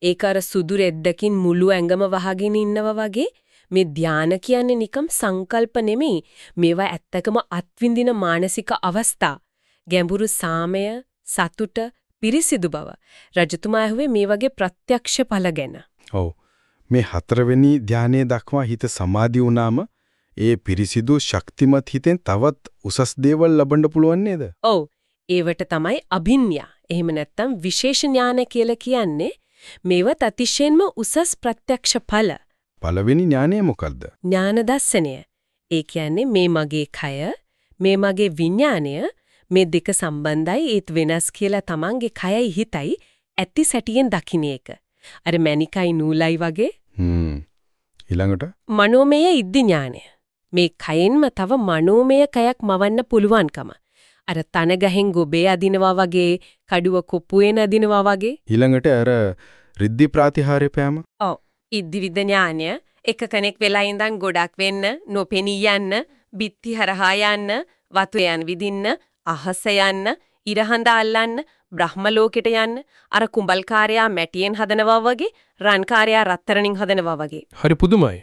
ඒක අර සුදු රෙද්දකින් මුළු ඇඟම වහගෙන ඉන්නවා වගේ මේ ධාන කියන්නේ නිකම් සංකල්ප නෙමෙයි. මේවා ඇත්තකම අත්විඳින මානසික අවස්ථා. ගැඹුරු සාමය, සතුට, පිරිසිදු බව. රජතුමා ඇහුවේ මේ වගේ ප්‍රත්‍යක්ෂ ඵල ගැන. ඔව්. මේ හතරවෙනි ධානයේ දක්වා හිත සමාධි වුණාම ඒ පිරිසිදු ශක්තිමත් හිතෙන් තවත් උසස් දේවල් ලබන්න පුළුවන් නේද? ඔව්. ඒවට තමයි අභිඤ්ඤා. එහෙම නැත්නම් විශේෂ ඥාන කියලා කියන්නේ මේවත් අතිශයින්ම උසස් ප්‍රත්‍යක්ෂ ඵල. පළවෙනි ඥානය මොකද්ද? ඥාන දර්ශනය. ඒ කියන්නේ මේ මගේ කය, මේ මගේ විඥාණය මේ දෙක සම්බන්ධයි ඒත් වෙනස් කියලා තමන්ගේ කයයි හිතයි ඇති සැටියෙන් දකින්න එක. අර මණිකයි නූලයි වගේ. හ්ම්. ඊළඟට මනෝමය ඉද්ධි ඥානය. මේ කයෙන්ම තව මනෝමය කයක් මවන්න පුළුවන්කම. අර තන ගහෙන් ගොබේ අදිනවා වගේ, කඩුව කොප්පුවෙන් අදිනවා වගේ. ඊළඟට අර රිද්දි ප්‍රාතිහාර්ය පෑම. ඔව්. ඉද්ධි විද ඥානය එක කෙනෙක් වෙලා ඉඳන් ගොඩක් වෙන්න, නොපෙනී යන්න, බිත්ති හරහා යන්න, වතු යන විදින්න, අහස යන්න, ඉරහඳ අල්ලන්න, බ්‍රහ්ම ලෝකෙට යන්න, අර කුඹල්කාරයා මැටියෙන් හදනවා වගේ, රන්කාරයා රත්තරණින් හදනවා වගේ. හරි පුදුමයි.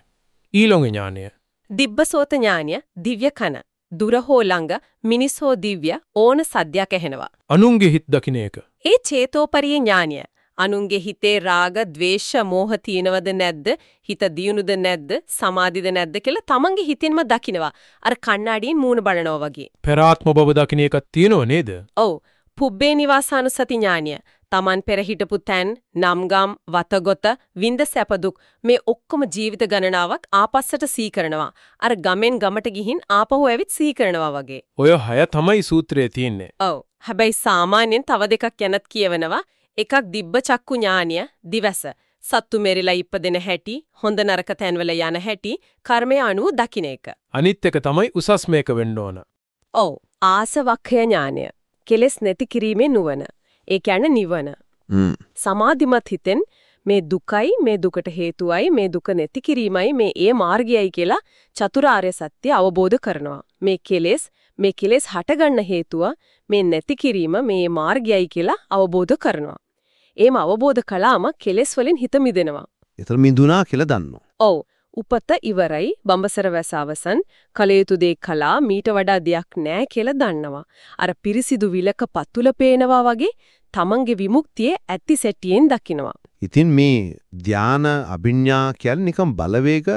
ඊළඟ ඥානය. දිබ්බසෝත ඥානය දිව්‍ය කන. දුර හෝ ළඟ මිනිස් හෝ දිව්‍ය ඕන සද්දයක් ඇහෙනවා. අනුන්ගේ හිත් දකින්න එක. ඒ චේතෝපරිය ඥානය. අනුන්ගේ හිතේ රාග, ద్వේෂ, මෝහ තියෙනවද නැද්ද? හිත දියුණුද නැද්ද? සමාධිද නැද්ද කියලා තමන්ගේ හිතින්ම දකිනවා. අර කණ්ණාඩියෙන් මූණ බලනවා වගේ. පෙරාත්ම බව දකින්න එකක් තියෙනව නේද? ඔව්. පුබ්බේ නිවාසානුසති ඥානය. Taman පෙර හිටපු තැන්, නම්ගම්, වතගොත, විඳ සැප දුක් මේ ඔක්කොම ජීවිත ගණනාවක් ආපස්සට සී කරනවා. අර ගමෙන් ගමට ගිහින් ආපහු ඇවිත් සී කරනවා වගේ. ඔය හය තමයි සූත්‍රයේ තියෙන්නේ. ඔව්. හැබැයි සාමාන්‍යයෙන් තව දෙකක් යනත් කියවනවා. එකක් දිබ්බ චක්කු ඥානිය, දිවස. සත්තු මෙරිලා ඉපදෙන හැටි, හොඳ නරක තැන්වල යන හැටි, කර්මය අනුව දකින්න එක. අනිත් එක තමයි උසස් මේක වෙන්න ඕන. ඔව්. ආසවක්ඛය ඥානය. කෙලස් නැති කිරීමේ නුවණ. ඒ කියන්නේ නිවන. සමාධිමත් හිතෙන් මේ දුකයි මේ දුකට හේතුවයි මේ දුක නැති කිරීමයි මේ ඒ මාර්ගයයි කියලා චතුරාර්ය සත්‍ය අවබෝධ කරනවා. මේ කෙලෙස් මේ කෙලෙස් හටගන්න හේතුව මේ නැති කිරීම මේ මාර්ගයයි කියලා අවබෝධ කරනවා. ඒම අවබෝධ කළාම කෙලෙස් වලින් හිත මිදෙනවා. ඒතර මිදුණා කියලා දන්නවා. ඔව්. උපත ඉවරයි බඹසර වැස අවසන් කලයුතු දේ කළා මීට වඩා දෙයක් නෑ කියලා දන්නවා. අර පිරිසිදු විලක පතුල පේනවා වගේ තමන්ගේ විමුක්තිය ඇති සැටියෙන් දකිනවා. ඉතින් මේ ධාන අභිඥා කියන්නේ නිකම් බලවේග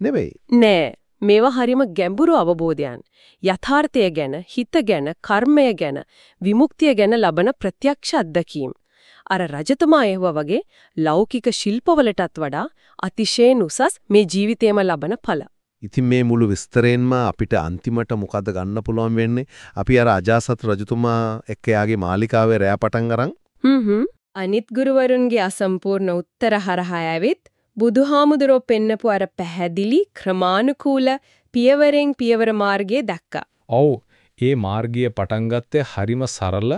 නෙවෙයි. නෑ. මේවා හරිම ගැඹුරු අවබෝධයන්. යථාර්ථය ගැන, හිත ගැන, කර්මය ගැන, විමුක්තිය ගැන ලබන ප්‍රත්‍යක්ෂ අත්දැකීම්. අර රජතුමා එහුවා වගේ ලෞකික ශිල්පවලටත් වඩා අතිශයින් උසස් මේ ජීවිතේම ලබන ඵල. ඉතින් මේ මුළු විස්තරයෙන්ම අපිට අන්තිමට මොකද ගන්න පුළුවන් වෙන්නේ? අපි අර අජාසත් රජතුමා එක්ක යාගේ මාලිකාවේ රැය පටන් අරන් හ්ම් හ්ම් අනිත් ගුරුවරුන්ගේ අසම්පූර්ණ උත්තර හරහා ඇවිත් බුදුහාමුදුරෝ පෙන්නපු අර පැහැදිලි ක්‍රමානුකූල පියවරෙන් පියවර මාර්ගයේ දැක්කා. ඔව් ඒ මාර්ගය පටන් ගත්තේ හරිම සරල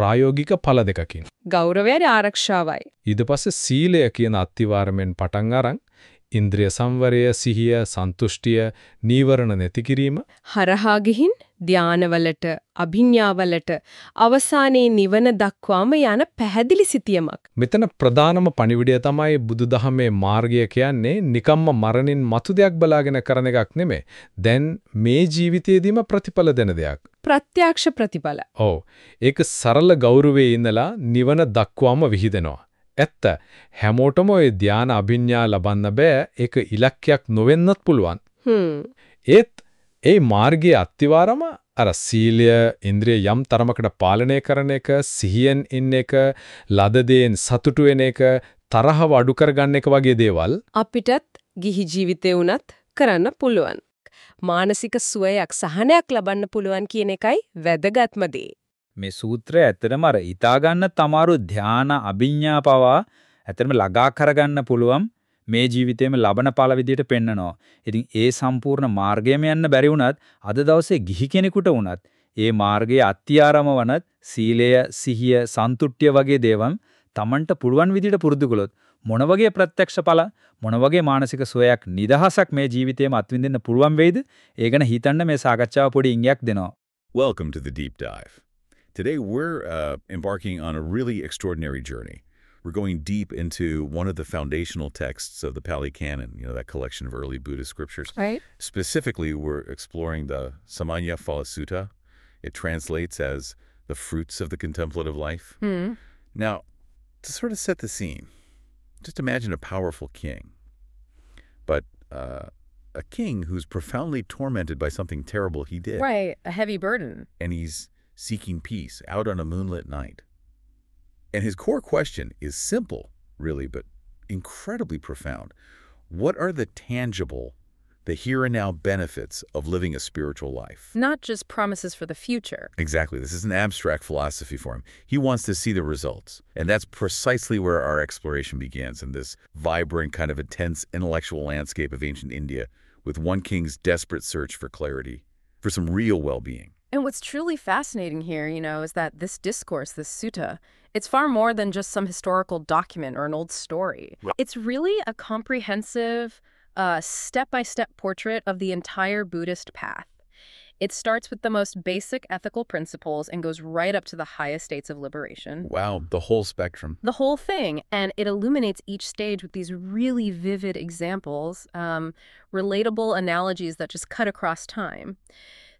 ප්‍රායෝගික ඵල දෙකකින්. ගෞරවයයි ආරක්ෂාවයි. ඊට පස්සේ සීලය කියන අත්තිවාරමෙන් පටන් අරන් ඉන්ද්‍රිය සංවරය, සිහිය, සන්තුෂ්ටිය, නීවරණ නැති කිරීම හරහා ගිහින් ධානවලට, අභිඥාවලට අවසානයේ නිවන දක්වාම යන පැහැදිලි සිතියමක්. මෙතන ප්‍රධානම පණිවිඩය තමයි බුදුදහමේ මාර්ගය කියන්නේ නිකම්ම මරණින් මතු දෙයක් බලාගෙන කරන එකක් නෙමෙයි. දැන් මේ ජීවිතේදීම ප්‍රතිඵල දෙන දෙයක්. ප්‍රත්‍යක්ෂ ප්‍රතිඵල. ඔව්. ඒක සරල ගෞරවයේ ඉඳලා නිවන දක්වාම විහිදෙනවා. ඇත්ත හැමෝටම ওই ධානා අභිඥා ලබන්න බෑ ඒක ඉලක්කයක් නොවෙන්නත් පුළුවන්. ඒත් ඒ මාර්ගයේ අත්විවරම අර සීලය ඉන්ද්‍රිය යම් තරමකට පාලනය කරන එක සිහියෙන් ඉන්න එක ලද දේෙන් සතුටු වෙන එක තරහව අඩු කරගන්න එක වගේ දේවල් අපිටත් ගිහි ජීවිතේ උනත් කරන්න පුළුවන්. මානසික සුවයක් සහනයක් ලබන්න පුළුවන් කියන එකයි වැදගත්ම දේ. මේ සූත්‍රය ඇත්තටම අර ඊටා ගන්න තමාරු ධානා අභිඥා පවා ඇත්තටම ළඟා කරගන්න පුළුවන් මේ ජීවිතේම ලබන ඵල විදියට පෙන්නනවා. ඉතින් ඒ සම්පූර්ණ මාර්ගයම යන්න බැරි වුණත් අද දවසේ ගිහි කෙනෙකුට වුණත් ඒ මාර්ගයේ අත්‍යාරම වනත් සීලය, සිහිය, සන්තුට්ඨිය වගේ දේවල් Tamanට පුළුවන් විදියට පුරුදු කළොත් මොන වගේ ප්‍රත්‍යක්ෂ ඵල මොන වගේ මානසික සුවයක් නිදහසක් මේ ජීවිතේම අත්විඳින්න පුළුවන් වෙයිද? ඒ ගැන හිතන්න මේ සාකච්ඡාව පොඩි ඉඟයක් දෙනවා. Welcome to the deep dive. Today, we're uh, embarking on a really extraordinary journey. We're going deep into one of the foundational texts of the Pali Canon, you know, that collection of early Buddhist scriptures. Right. Specifically, we're exploring the Samannaphala Sutta. It translates as the fruits of the contemplative life. Hmm. Now, to sort of set the scene, just imagine a powerful king, but uh, a king who's profoundly tormented by something terrible he did. Right, a heavy burden. And he's seeking peace out on a moonlit night. And his core question is simple, really, but incredibly profound. What are the tangible, the here and now benefits of living a spiritual life? Not just promises for the future. Exactly. This is an abstract philosophy for him. He wants to see the results. And that's precisely where our exploration begins in this vibrant, kind of intense intellectual landscape of ancient India, with one king's desperate search for clarity, for some real well-being. And what's truly fascinating here, you know, is that this discourse, this sutta, it's far more than just some historical document or an old story. Right. It's really a comprehensive, uh, step-by-step portrait of the entire Buddhist path. It starts with the most basic ethical principles and goes right up to the highest states of liberation. Wow, the whole spectrum. The whole thing. And it illuminates each stage with these really vivid examples, um, relatable analogies that just cut across time.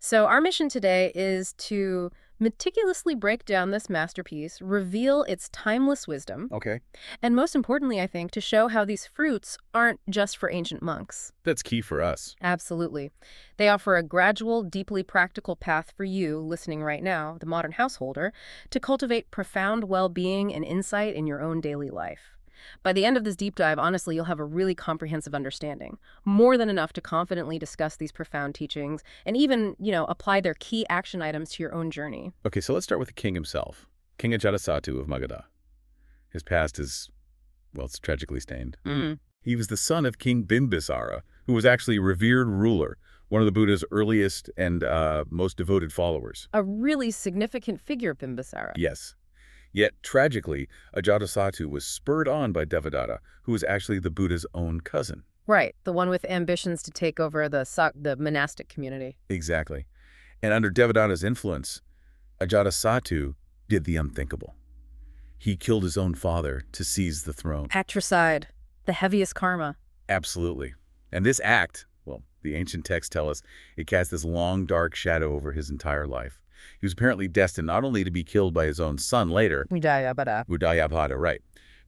So our mission today is to meticulously break down this masterpiece, reveal its timeless wisdom. Okay. And most importantly, I think, to show how these fruits aren't just for ancient monks. That's key for us. Absolutely. They offer a gradual, deeply practical path for you, listening right now, the modern householder, to cultivate profound well-being and insight in your own daily life. By the end of this deep dive, honestly, you'll have a really comprehensive understanding, more than enough to confidently discuss these profound teachings and even, you know, apply their key action items to your own journey. Okay, so let's start with the king himself, King Ajatasattu of Magadha. His past is, well, it's tragically stained. Mm-hmm. He was the son of King Bimbisara, who was actually a revered ruler, one of the Buddha's earliest and uh, most devoted followers. A really significant figure, Bimbisara. Yes. Yet, tragically, Ajatasattu was spurred on by Devadatta, who was actually the Buddha's own cousin. Right, the one with ambitions to take over the the monastic community. Exactly. And under Devadatta's influence, Ajatasattu did the unthinkable. He killed his own father to seize the throne. Patricide, the heaviest karma. Absolutely. And this act, well, the ancient texts tell us, it cast this long, dark shadow over his entire life. He was apparently destined not only to be killed by his own son later. Udayabhadra, right,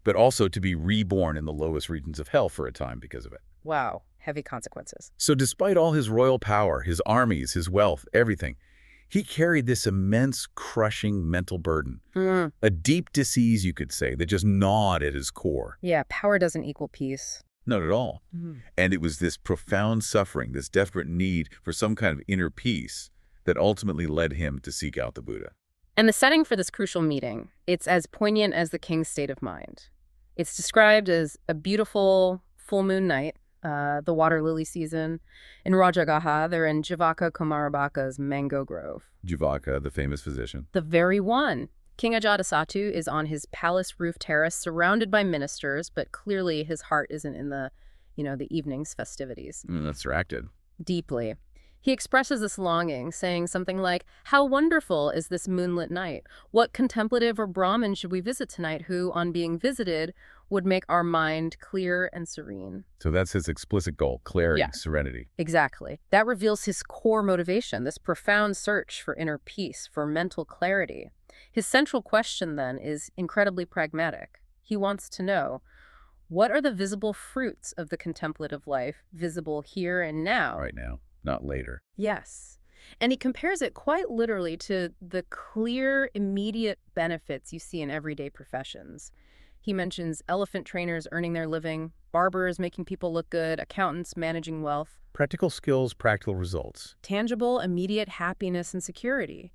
but also to be reborn in the lowest regions of hell for a time because of it. Wow, heavy consequences. So despite all his royal power, his armies, his wealth, everything, he carried this immense, crushing mental burden. Mm. A deep disease, you could say, that just gnawed at his core. Yeah, power doesn't equal peace. Not at all. Mhm. And it was this profound suffering, this desperate need for some kind of inner peace that ultimately led him to seek out the Buddha. And the setting for this crucial meeting, it's as poignant as the king's state of mind. It's described as a beautiful full moon night, uh, the water lily season. In Rajagaha, they're in Jivaka Komarabhacca's mango grove. Jivaka, the famous physician. The very one. King Ajatasattu is on his palace roof terrace surrounded by ministers, but clearly his heart isn't in the, you know, the evening's festivities. Mm, that's distracted. Deeply. He expresses this longing, saying something like, How wonderful is this moonlit night? What contemplative or Brahmin should we visit tonight who, on being visited, would make our mind clear and serene? So that's his explicit goal, clarity, Yeah. serenity. Exactly. That reveals his core motivation, this profound search for inner peace, for mental clarity. His central question, then, is incredibly pragmatic. He wants to know what are the visible fruits of the contemplative life visible here and now? Right now, not later. Yes. And he compares it quite literally to the clear, immediate benefits you see in everyday professions. He mentions elephant trainers earning their living, barbers making people look good, accountants managing wealth, Practical skills, practical results. tangible, immediate happiness and security.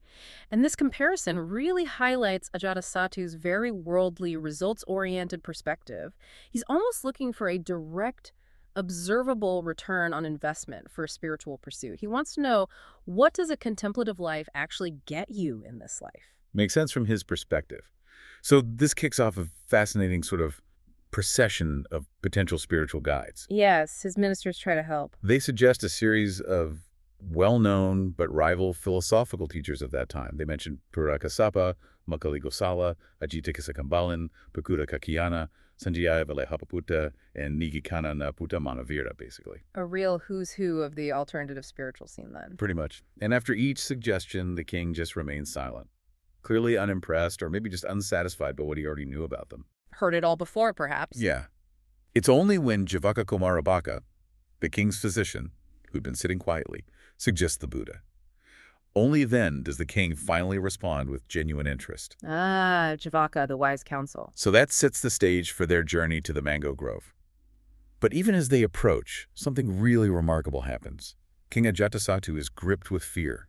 And this comparison really highlights Ajatasattu's very worldly, results-oriented perspective. He's almost looking for a direct, observable return on investment for a spiritual pursuit. He wants to know, what does a contemplative life actually get you in this life? Makes sense from his perspective. So this kicks off a fascinating sort of procession of potential spiritual guides. Yes, his ministers try to help. They suggest a series of well-known but rival philosophical teachers of that time. They mention Pura Kassapa, Makkhali Gosala, Ajita Kesakambalin, Pakudha Kaccayana, Sanjaya Valehapaputta, and Nigikanana Putta Mahavira, basically. A real who's who of the alternative spiritual scene then. Pretty much. And after each suggestion, the king just remains silent, clearly unimpressed or maybe just unsatisfied by what he already knew about them. Heard it all before, perhaps. Yeah. It's only when Jivaka Komarabhacca, the king's physician, who'd been sitting quietly, suggests the Buddha. Only then does the king finally respond with genuine interest. Ah, Jivaka, the wise counsel. So that sets the stage for their journey to the mango grove. But even as they approach, something really remarkable happens. King Ajatasattu is gripped with fear,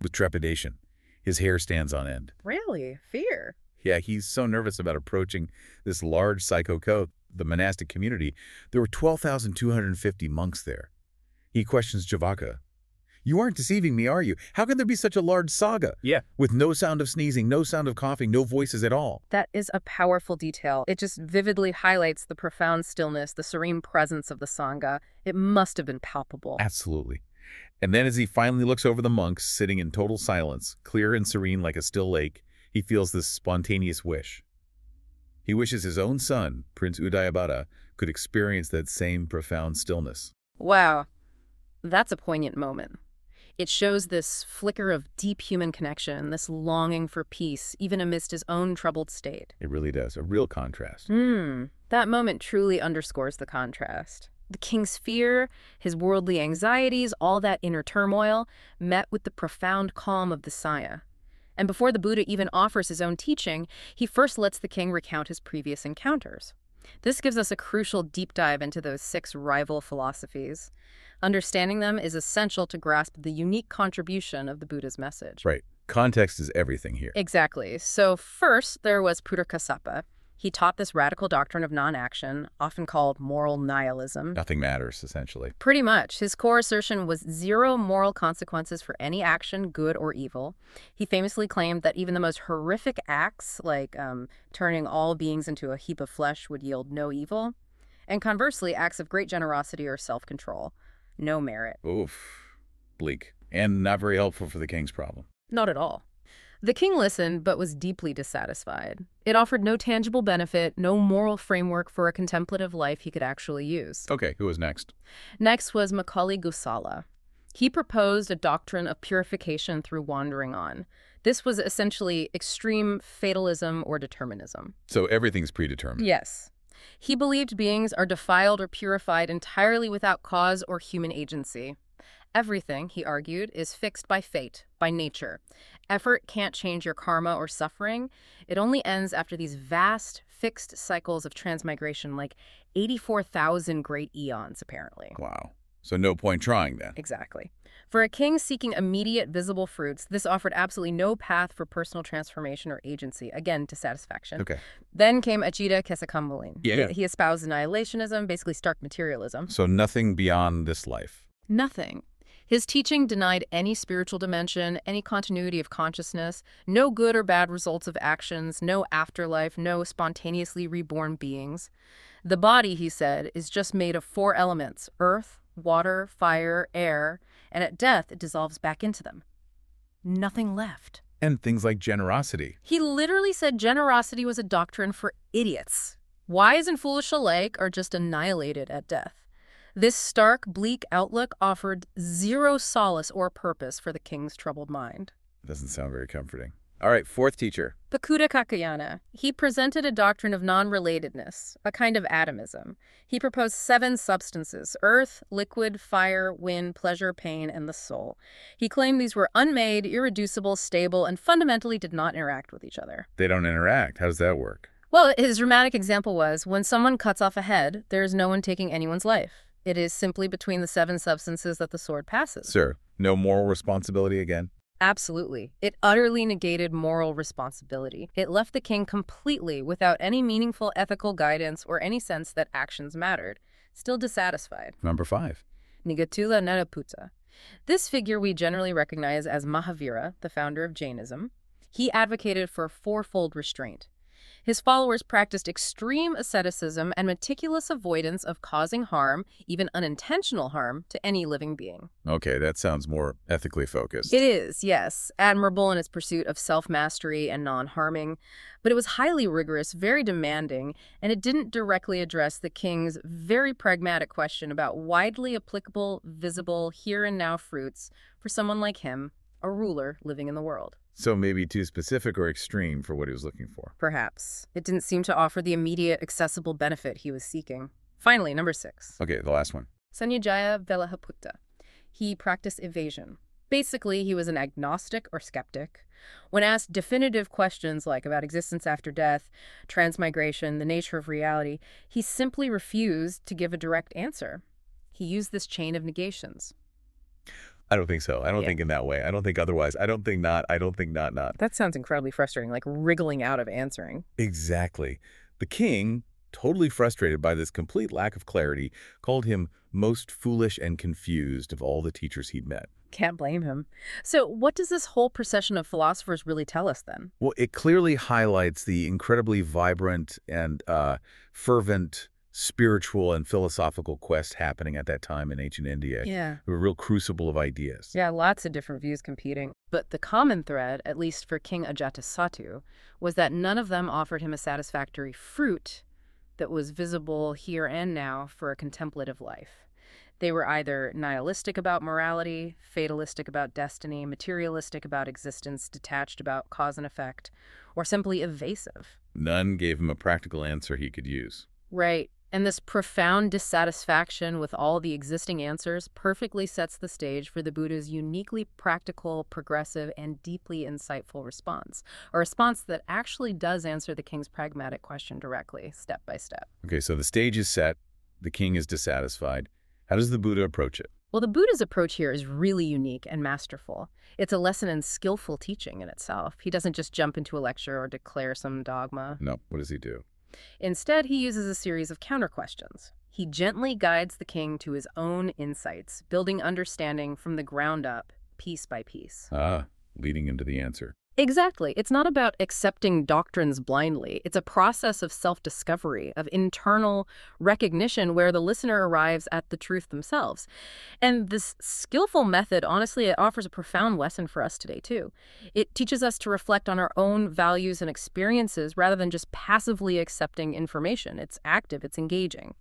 with trepidation. His hair stands on end. Really? Fear? Yeah, he's so nervous about approaching this large psycho code, the monastic community. There were 12,250 monks there. He questions Jivaka. You aren't deceiving me, are you? How can there be such a large Sangha? Yeah. With no sound of sneezing, no sound of coughing, no voices at all. That is a powerful detail. It just vividly highlights the profound stillness, the serene presence of the Sangha. It must have been palpable. Absolutely. And then as he finally looks over the monks, sitting in total silence, clear and serene like a still lake, he feels this spontaneous wish. He wishes his own son, Prince Udayabhadra, could experience that same profound stillness. Wow. That's a poignant moment. It shows this flicker of deep human connection, this longing for peace, even amidst his own troubled state. It really does. A real contrast. Hmm. That moment truly underscores the contrast. The king's fear, his worldly anxieties, all that inner turmoil, met with the profound calm of the Saya. And before the Buddha even offers his own teaching, he first lets the king recount his previous encounters. This gives us a crucial deep dive into those six rival philosophies. Understanding them is essential to grasp the unique contribution of the Buddha's message. Right. Context is everything here. Exactly. So first, there was Pura Kassapa. He taught this radical doctrine of non-action, often called moral nihilism. Nothing matters, essentially. Pretty much. His core assertion was zero moral consequences for any action, good or evil. He famously claimed that even the most horrific acts, like um, turning all beings into a heap of flesh, would yield no evil. And conversely, acts of great generosity or self-control, no merit. Oof. Bleak. And not very helpful for the king's problem. Not at all. The king listened, but was deeply dissatisfied. It offered no tangible benefit, no moral framework for a contemplative life he could actually use. Okay, who was next? Next was Makkhali Gosala. He proposed a doctrine of purification through wandering on. This was essentially extreme fatalism or determinism. So everything's predetermined. Yes. He believed beings are defiled or purified entirely without cause or human agency. Everything, he argued, is fixed by fate, by nature. Effort can't change your karma or suffering. It only ends after these vast, fixed cycles of transmigration, like 84,000 great eons, apparently. Wow. So no point trying then. Exactly. For a king seeking immediate visible fruits, this offered absolutely no path for personal transformation or agency, again, to satisfaction. Okay. Then came Ajita Kesakambalin. Yeah. He, he espoused annihilationism, basically stark materialism. So nothing beyond this life. Nothing. His teaching denied any spiritual dimension, any continuity of consciousness, no good or bad results of actions, no afterlife, no spontaneously reborn beings. The body, he said, is just made of four elements earth, water, fire, air, and at death it dissolves back into them. Nothing left. And things like generosity. He literally said generosity was a doctrine for idiots. Wise and foolish alike are just annihilated at death. This stark, bleak outlook offered zero solace or purpose for the king's troubled mind. Doesn't sound very comforting. All right, fourth teacher. Pakudha Kaccayana. He presented a doctrine of non-relatedness, a kind of atomism. He proposed seven substances, earth, liquid, fire, wind, pleasure, pain, and the soul. He claimed these were unmade, irreducible, stable, and fundamentally did not interact with each other. They don't interact. How does that work? Well, his dramatic example was, when someone cuts off a head, there is no one taking anyone's life. It is simply between the seven substances that the sword passes. Sir, no moral responsibility again? Absolutely. It utterly negated moral responsibility. It left the king completely without any meaningful ethical guidance or any sense that actions mattered. Still dissatisfied. Number five. Nigantha Nataputta. This figure we generally recognize as Mahavira, the founder of Jainism. He advocated for fourfold restraint. His followers practiced extreme asceticism and meticulous avoidance of causing harm, even unintentional harm, to any living being. Okay, that sounds more ethically focused. It is, yes, admirable in its pursuit of self-mastery and non-harming, but it was highly rigorous, very demanding, and it didn't directly address the king's very pragmatic question about widely applicable, visible, here and now fruits for someone like him, a ruler living in the world. So maybe too specific or extreme for what he was looking for. Perhaps. It didn't seem to offer the immediate, accessible benefit he was seeking. Finally, number six. Okay, the last one. Sanyajaya Velahaputta. He practiced evasion. Basically, he was an agnostic or skeptic. When asked definitive questions like about existence after death, transmigration, the nature of reality, he simply refused to give a direct answer. He used this chain of negations. I don't think so. I don't Yeah. think in that way. I don't think otherwise. I don't think not. I don't think not not. That sounds incredibly frustrating, like wriggling out of answering. Exactly. The king, totally frustrated by this complete lack of clarity, called him most foolish and confused of all the teachers he'd met. Can't blame him. So, what does this whole procession of philosophers really tell us then? Well, it clearly highlights the incredibly vibrant and uh, fervent spiritual and philosophical quest happening at that time in ancient India. Yeah. A real crucible of ideas. Yeah, lots of different views competing. But the common thread, at least for King Ajatasattu, was that none of them offered him a satisfactory fruit that was visible here and now for a contemplative life. They were either nihilistic about morality, fatalistic about destiny, materialistic about existence, detached about cause and effect, or simply evasive. None gave him a practical answer he could use. Right. And this profound dissatisfaction with all the existing answers perfectly sets the stage for the Buddha's uniquely practical, progressive, and deeply insightful response. A response that actually does answer the king's pragmatic question directly, step by step. Okay, so the stage is set. The king is dissatisfied. How does the Buddha approach it? Well, the Buddha's approach here is really unique and masterful. It's a lesson in skillful teaching in itself. He doesn't just jump into a lecture or declare some dogma. No, what does he do? Instead, he uses a series of counter questions. He gently guides the king to his own insights, building understanding from the ground up, piece by piece. Ah, leading into the answer. Exactly. It's not about accepting doctrines blindly. It's a process of self-discovery, of internal recognition where the listener arrives at the truth themselves. And this skillful method, honestly, it offers a profound lesson for us today, too. It teaches us to reflect on our own values and experiences rather than just passively accepting information. It's active, it's engaging.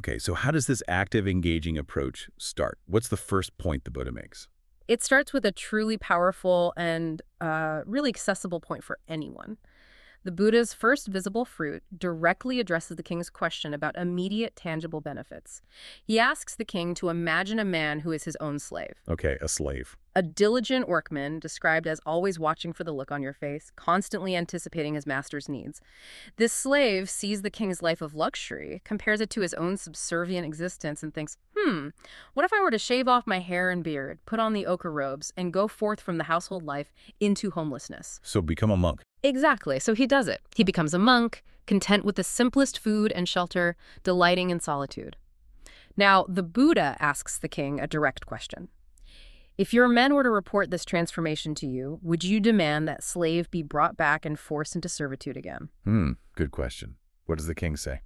Okay, so how does this active, engaging approach start? What's the first point the Buddha makes? It starts with a truly powerful and uh, really accessible point for anyone. The Buddha's first visible fruit directly addresses the king's question about immediate tangible benefits. He asks the king to imagine a man who is his own slave. Okay, a slave. A diligent workman, described as always watching for the look on your face, constantly anticipating his master's needs. This slave sees the king's life of luxury, compares it to his own subservient existence, and thinks, hmm, what if I were to shave off my hair and beard, put on the ochre robes, and go forth from the household life into homelessness? So become a monk. Exactly. So he does it. He becomes a monk, content with the simplest food and shelter, delighting in solitude. Now, the Buddha asks the king a direct question. If your men were to report this transformation to you, would you demand that slave be brought back and forced into servitude again? Hmm, good question. What does the king say?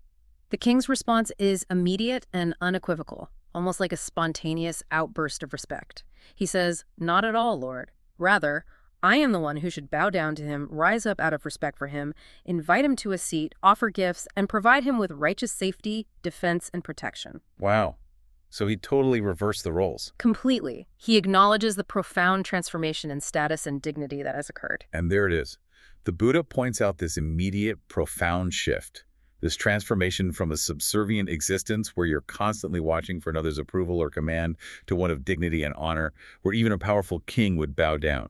The king's response is immediate and unequivocal, almost like a spontaneous outburst of respect. He says, Not at all, Lord. Rather, I am the one who should bow down to him, rise up out of respect for him, invite him to a seat, offer gifts, and provide him with righteous safety, defense, and protection. Wow. So he totally reversed the roles. Completely. He acknowledges the profound transformation in status and dignity that has occurred. And there it is. The Buddha points out this immediate, profound shift, this transformation from a subservient existence where you're constantly watching for another's approval or command to one of dignity and honor, where even a powerful king would bow down.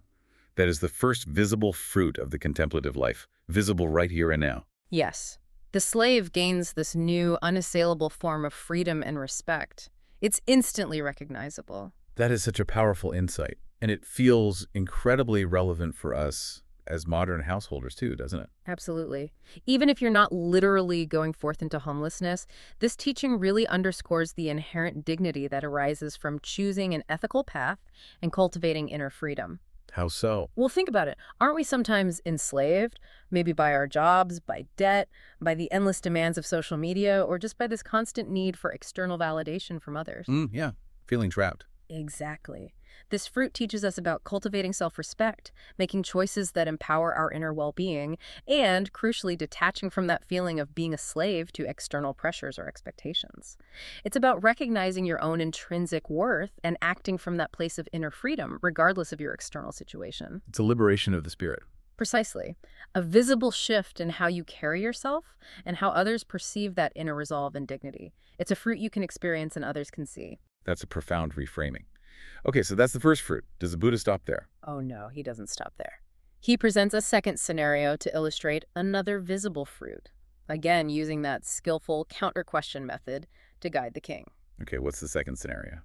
That is the first visible fruit of the contemplative life, visible right here and now. Yes. The slave gains this new, unassailable form of freedom and respect. It's instantly recognizable. That is such a powerful insight, and it feels incredibly relevant for us as modern householders too, doesn't it? Absolutely. Even if you're not literally going forth into homelessness, this teaching really underscores the inherent dignity that arises from choosing an ethical path and cultivating inner freedom. How so? Well, think about it. Aren't we sometimes enslaved, maybe by our jobs, by debt, by the endless demands of social media, or just by this constant need for external validation from others? Mm, yeah, feeling trapped. Exactly. This fruit teaches us about cultivating self-respect, making choices that empower our inner well-being, and, crucially, detaching from that feeling of being a slave to external pressures or expectations. It's about recognizing your own intrinsic worth and acting from that place of inner freedom, regardless of your external situation. It's a liberation of the spirit. Precisely. A visible shift in how you carry yourself and how others perceive that inner resolve and dignity. It's a fruit you can experience and others can see. That's a profound reframing. Okay, so that's the first fruit. Does the Buddha stop there? Oh no, he doesn't stop there. He presents a second scenario to illustrate another visible fruit, again using that skillful counter-question method to guide the king. Okay, what's the second scenario?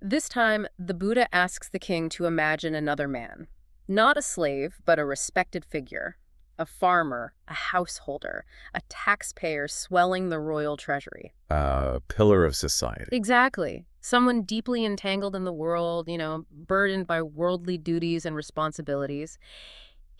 This time, the Buddha asks the king to imagine another man. Not a slave, but a respected figure. A farmer, a householder, a taxpayer swelling the royal treasury. A pillar of society. Exactly. Someone deeply entangled in the world, you know, burdened by worldly duties and responsibilities.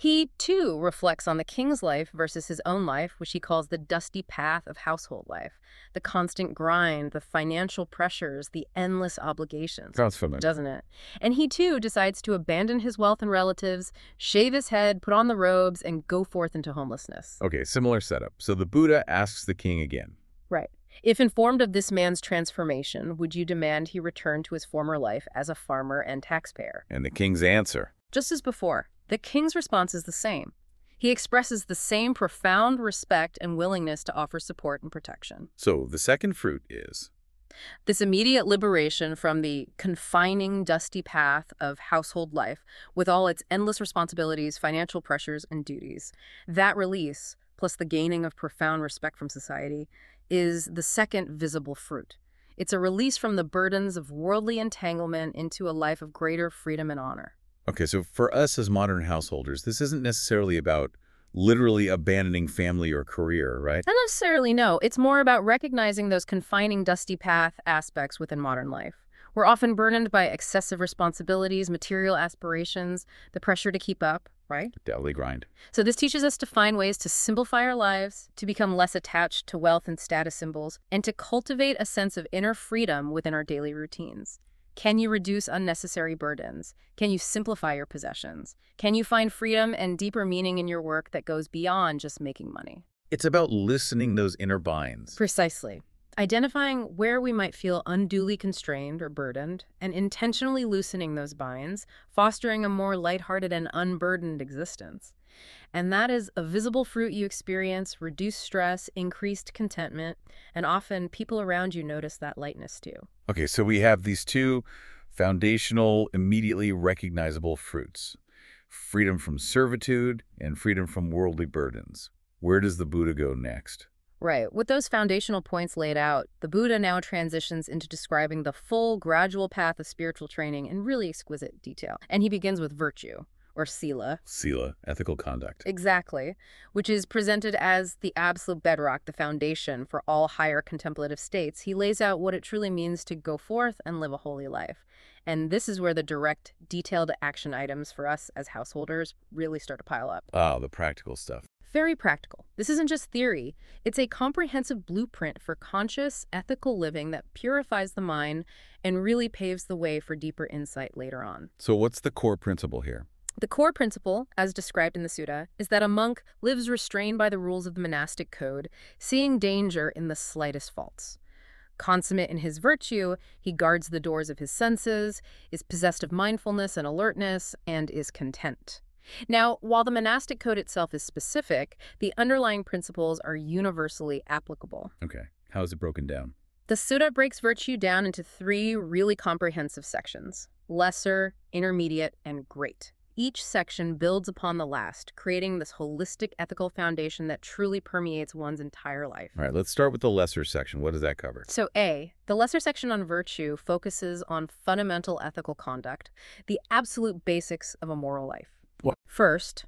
He, too, reflects on the king's life versus his own life, which he calls the dusty path of household life. The constant grind, the financial pressures, the endless obligations. Sounds familiar. Doesn't it? And he, too, decides to abandon his wealth and relatives, shave his head, put on the robes, and go forth into homelessness. Okay, similar setup. So the Buddha asks the king again. Right. If informed of this man's transformation, would you demand he return to his former life as a farmer and taxpayer? And the king's answer. Just as before, the king's response is the same. He expresses the same profound respect and willingness to offer support and protection. So the second fruit is this immediate liberation from the confining, dusty path of household life with all its endless responsibilities, financial pressures, and duties. That release, plus the gaining of profound respect from society, is the second visible fruit. It's a release from the burdens of worldly entanglement into a life of greater freedom and honor. Okay, so for us as modern householders, this isn't necessarily about literally abandoning family or career, right? Not necessarily, no. It's more about recognizing those confining dusty path aspects within modern life. We're often burdened by excessive responsibilities, material aspirations, the pressure to keep up, right? Daily grind. So this teaches us to find ways to simplify our lives, to become less attached to wealth and status symbols, and to cultivate a sense of inner freedom within our daily routines. Can you reduce unnecessary burdens? Can you simplify your possessions? Can you find freedom and deeper meaning in your work that goes beyond just making money? It's about listening those inner binds. Precisely. Identifying where we might feel unduly constrained or burdened, and intentionally loosening those binds, fostering a more lighthearted and unburdened existence. And that is a visible fruit you experience, reduced stress, increased contentment, and often people around you notice that lightness too. Okay, so we have these two foundational, immediately recognizable fruits freedom from servitude and freedom from worldly burdens. Where does the Buddha go next? Right. With those foundational points laid out, the Buddha now transitions into describing the full, gradual path of spiritual training in really exquisite detail. And he begins with virtue, or sila. Sila, ethical conduct. Exactly. Which is presented as the absolute bedrock, the foundation for all higher contemplative states. He lays out what it truly means to go forth and live a holy life. And this is where the direct, detailed action items for us as householders really start to pile up. Oh, the practical stuff. Very practical. This isn't just theory. It's a comprehensive blueprint for conscious, ethical living that purifies the mind and really paves the way for deeper insight later on. So what's the core principle here? The core principle, as described in the Sutta, is that a monk lives restrained by the rules of the monastic code, seeing danger in the slightest faults. Consummate in his virtue, he guards the doors of his senses, is possessed of mindfulness and alertness, and is content. Now, while the monastic code itself is specific, the underlying principles are universally applicable. Okay. How is it broken down? The Sutta breaks virtue down into three really comprehensive sections lesser, intermediate, and great. Each section builds upon the last, creating this holistic ethical foundation that truly permeates one's entire life. All right, let's start with the lesser section. What does that cover? So, A, the lesser section on virtue focuses on fundamental ethical conduct, the absolute basics of a moral life. What? First,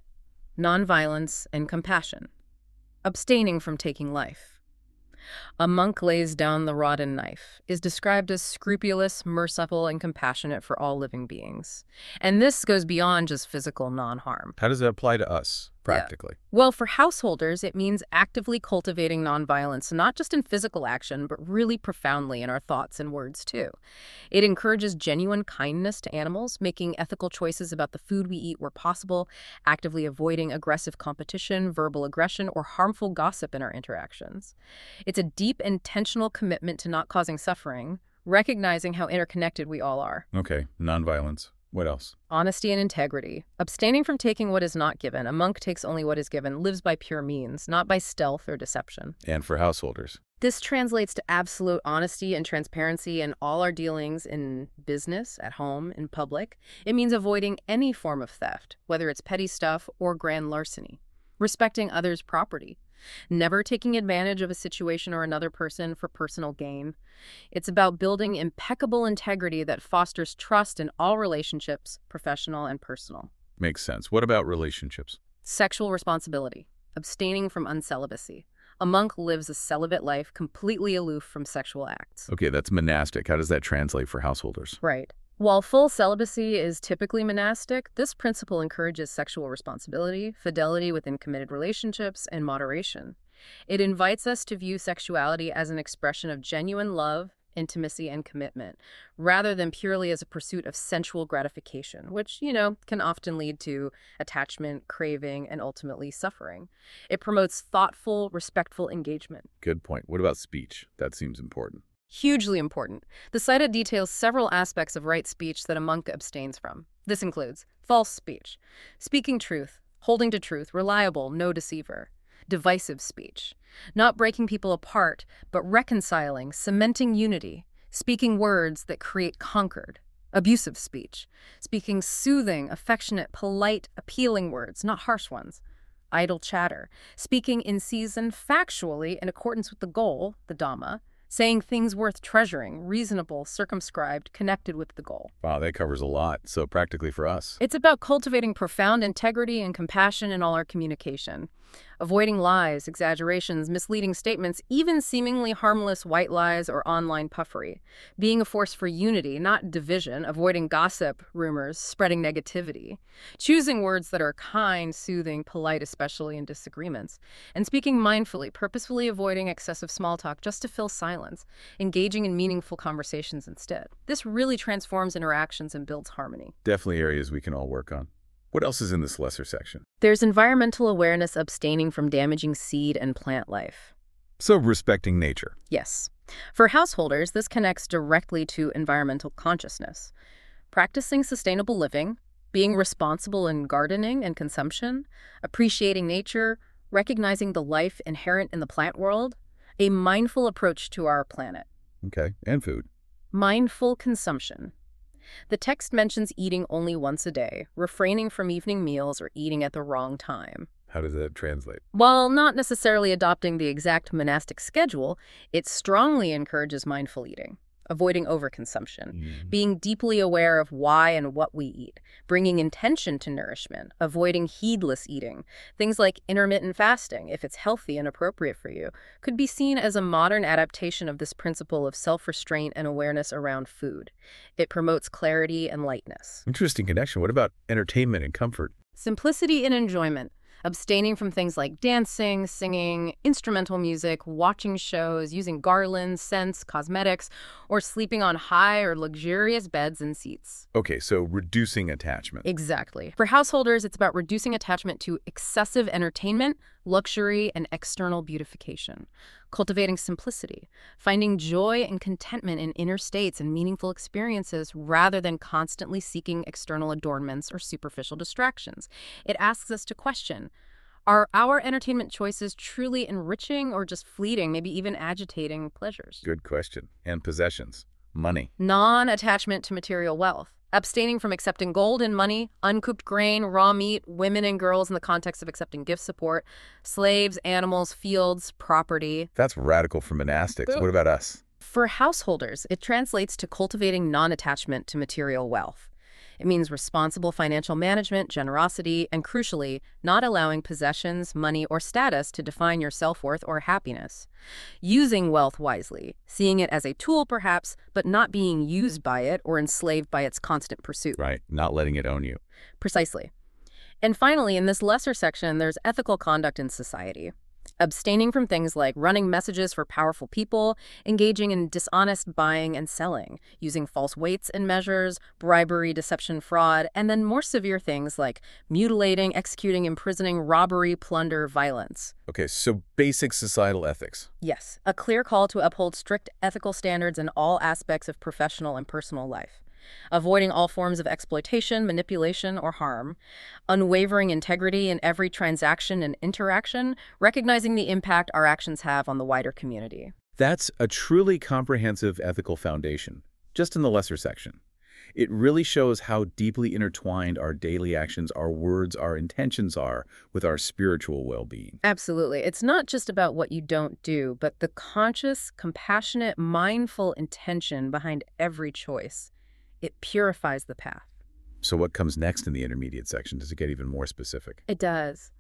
nonviolence and compassion, abstaining from taking life. A monk lays down the rod and knife, is described as scrupulous, merciful, and compassionate for all living beings. And this goes beyond just physical non-harm. How does it apply to us, practically? Yeah. Well, for householders, it means actively cultivating nonviolence, not just in physical action, but really profoundly in our thoughts and words, too. It encourages genuine kindness to animals, making ethical choices about the food we eat where possible, actively avoiding aggressive competition, verbal aggression, or harmful gossip in our interactions. It's a deep, intentional commitment to not causing suffering, recognizing how interconnected we all are. Okay, nonviolence. What else? Honesty and integrity. Abstaining from taking what is not given. A monk takes only what is given, lives by pure means, not by stealth or deception. And for householders. This translates to absolute honesty and transparency in all our dealings in business, at home, in public. It means avoiding any form of theft, whether it's petty stuff or grand larceny. Respecting others' property never taking advantage of a situation or another person for personal gain. It's about building impeccable integrity that fosters trust in all relationships, professional and personal. Makes sense. What about relationships? Sexual responsibility, abstaining from uncelibacy. A monk lives a celibate life completely aloof from sexual acts. Okay, that's monastic. How does that translate for householders? Right. While full celibacy is typically monastic, this principle encourages sexual responsibility, fidelity within committed relationships, and moderation. It invites us to view sexuality as an expression of genuine love, intimacy, and commitment, rather than purely as a pursuit of sensual gratification, which, you know, can often lead to attachment, craving, and ultimately suffering. It promotes thoughtful, respectful engagement. Good point. What about speech? That seems important. Hugely important. The Sutta details several aspects of right speech that a monk abstains from. This includes false speech, speaking truth, holding to truth, reliable, no deceiver, divisive speech, not breaking people apart, but reconciling, cementing unity, speaking words that create concord, abusive speech, speaking soothing, affectionate, polite, appealing words, not harsh ones, idle chatter, speaking in season factually in accordance with the goal, the Dhamma, saying things worth treasuring, reasonable, circumscribed, connected with the goal. Wow, that covers a lot. So practically for us. It's about cultivating profound integrity and compassion in all our communication. Avoiding lies, exaggerations, misleading statements, even seemingly harmless white lies or online puffery. Being a force for unity, not division, avoiding gossip, rumors, spreading negativity. Choosing words that are kind, soothing, polite, especially in disagreements. And speaking mindfully, purposefully avoiding excessive small talk just to fill silence. Engaging in meaningful conversations instead. This really transforms interactions and builds harmony. Definitely areas we can all work on. What else is in this lesser section? There's environmental awareness abstaining from damaging seed and plant life. So, respecting nature. Yes. For householders, this connects directly to environmental consciousness. Practicing sustainable living, being responsible in gardening and consumption, appreciating nature, recognizing the life inherent in the plant world, a mindful approach to our planet. Okay, and food. Mindful consumption. The text mentions eating only once a day, refraining from evening meals or eating at the wrong time. How does that translate? While not necessarily adopting the exact monastic schedule, it strongly encourages mindful eating, avoiding overconsumption, mm-hmm. being deeply aware of why and what we eat, bringing intention to nourishment, avoiding heedless eating. Things like intermittent fasting, if it's healthy and appropriate for you, could be seen as a modern adaptation of this principle of self-restraint and awareness around food. It promotes clarity and lightness. Interesting connection. What about entertainment and comfort? Simplicity and enjoyment. Abstaining from things like dancing, singing, instrumental music, watching shows, using garlands, scents, cosmetics, or sleeping on high or luxurious beds and seats. Okay, so reducing attachment. Exactly. For householders, it's about reducing attachment to excessive entertainment, luxury, and external beautification. Cultivating simplicity, finding joy and contentment in inner states and meaningful experiences rather than constantly seeking external adornments or superficial distractions. It asks us to question are our entertainment choices truly enriching or just fleeting, maybe even agitating pleasures? Good question. And possessions. Money. Non attachment to material wealth. Abstaining from accepting gold and money, uncooked grain, raw meat, women and girls in the context of accepting gift support, slaves, animals, fields, property. That's radical for monastics. What about us? For householders, it translates to cultivating non attachment to material wealth. It means responsible financial management, generosity, and crucially, not allowing possessions, money, or status to define your self worth or happiness. Using wealth wisely, seeing it as a tool perhaps, but not being used by it or enslaved by its constant pursuit. Right, not letting it own you. Precisely. And finally, in this lesser section, there's ethical conduct in society abstaining from things like running messages for powerful people, engaging in dishonest buying and selling, using false weights and measures, bribery, deception, fraud, and then more severe things like mutilating, executing, imprisoning, robbery, plunder, violence. Okay, so basic societal ethics. Yes, a clear call to uphold strict ethical standards in all aspects of professional and personal life avoiding all forms of exploitation, manipulation, or harm, unwavering integrity in every transaction and interaction, recognizing the impact our actions have on the wider community. That's a truly comprehensive ethical foundation, just in the lesser section. It really shows how deeply intertwined our daily actions, our words, our intentions are with our spiritual well-being. Absolutely. It's not just about what you don't do, but the conscious, compassionate, mindful intention behind every choice. It purifies the path. So what comes next in the intermediate section? Does it get even more specific? It does.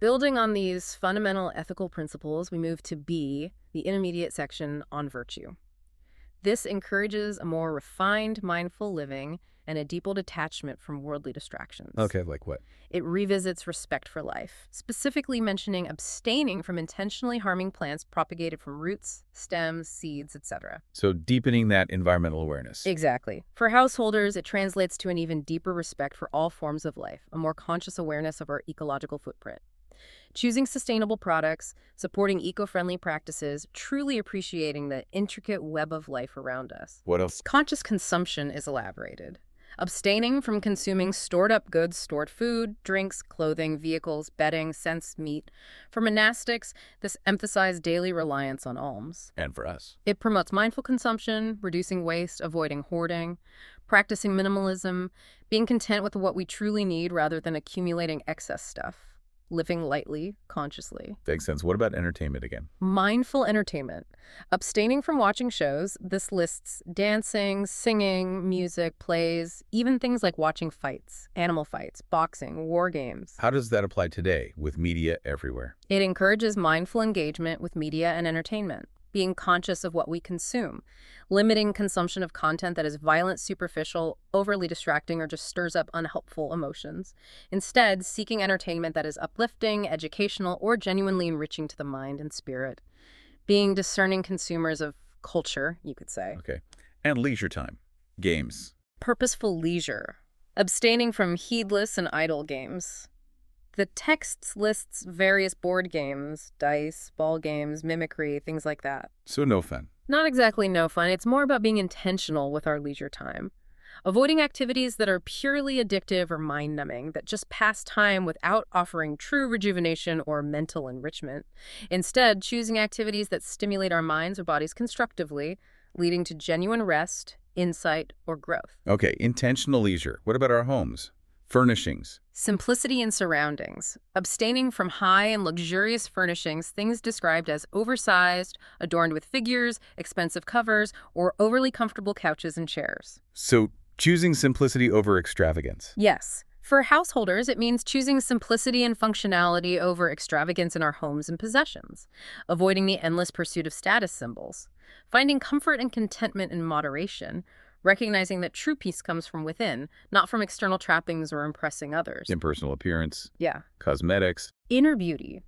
Building on these fundamental ethical principles, we move to B, the intermediate section on virtue. This encourages a more refined, mindful living and a deeper detachment from worldly distractions. Okay, like what? It revisits respect for life, specifically mentioning abstaining from intentionally harming plants propagated from roots, stems, seeds, etc. So deepening that environmental awareness. Exactly. For householders, it translates to an even deeper respect for all forms of life, a more conscious awareness of our ecological footprint. Choosing sustainable products, supporting eco-friendly practices, truly appreciating the intricate web of life around us. What else? Conscious consumption is elaborated abstaining from consuming stored up goods, stored food, drinks, clothing, vehicles, bedding, scents, meat. For monastics, this emphasized daily reliance on alms. And for us. It promotes mindful consumption, reducing waste, avoiding hoarding, practicing minimalism, being content with what we truly need rather than accumulating excess stuff. Living lightly, consciously. Makes sense. What about entertainment again? Mindful entertainment. Abstaining from watching shows, this lists dancing, singing, music, plays, even things like watching fights, animal fights, boxing, war games. How does that apply today with media everywhere? It encourages mindful engagement with media and entertainment, being conscious of what we consume, limiting consumption of content that is violent, superficial, overly distracting, or just stirs up unhelpful emotions. Instead, seeking entertainment that is uplifting, educational, or genuinely enriching to the mind and spirit. Being discerning consumers of culture, you could say. Okay. And leisure time. Games. Purposeful leisure. Abstaining from heedless and idle games. The text lists various board games, dice, ball games, mimicry, things like that. So no fun. Not exactly no fun, it's more about being intentional with our leisure time. Avoiding activities that are purely addictive or mind numbing, that just pass time without offering true rejuvenation or mental enrichment. Instead, choosing activities that stimulate our minds or bodies constructively, leading to genuine rest, insight, or growth. Okay, intentional leisure. What about our homes? Furnishings. Simplicity in surroundings. Abstaining from high and luxurious furnishings, things described as oversized, adorned with figures, expensive covers, or overly comfortable couches and chairs. So choosing simplicity over extravagance. Yes. For householders, it means choosing simplicity and functionality over extravagance in our homes and possessions, avoiding the endless pursuit of status symbols, finding comfort and contentment in moderation, recognizing that true peace comes from within, not from external trappings or impressing others. Impersonal appearance. Yeah. Cosmetics. Inner beauty.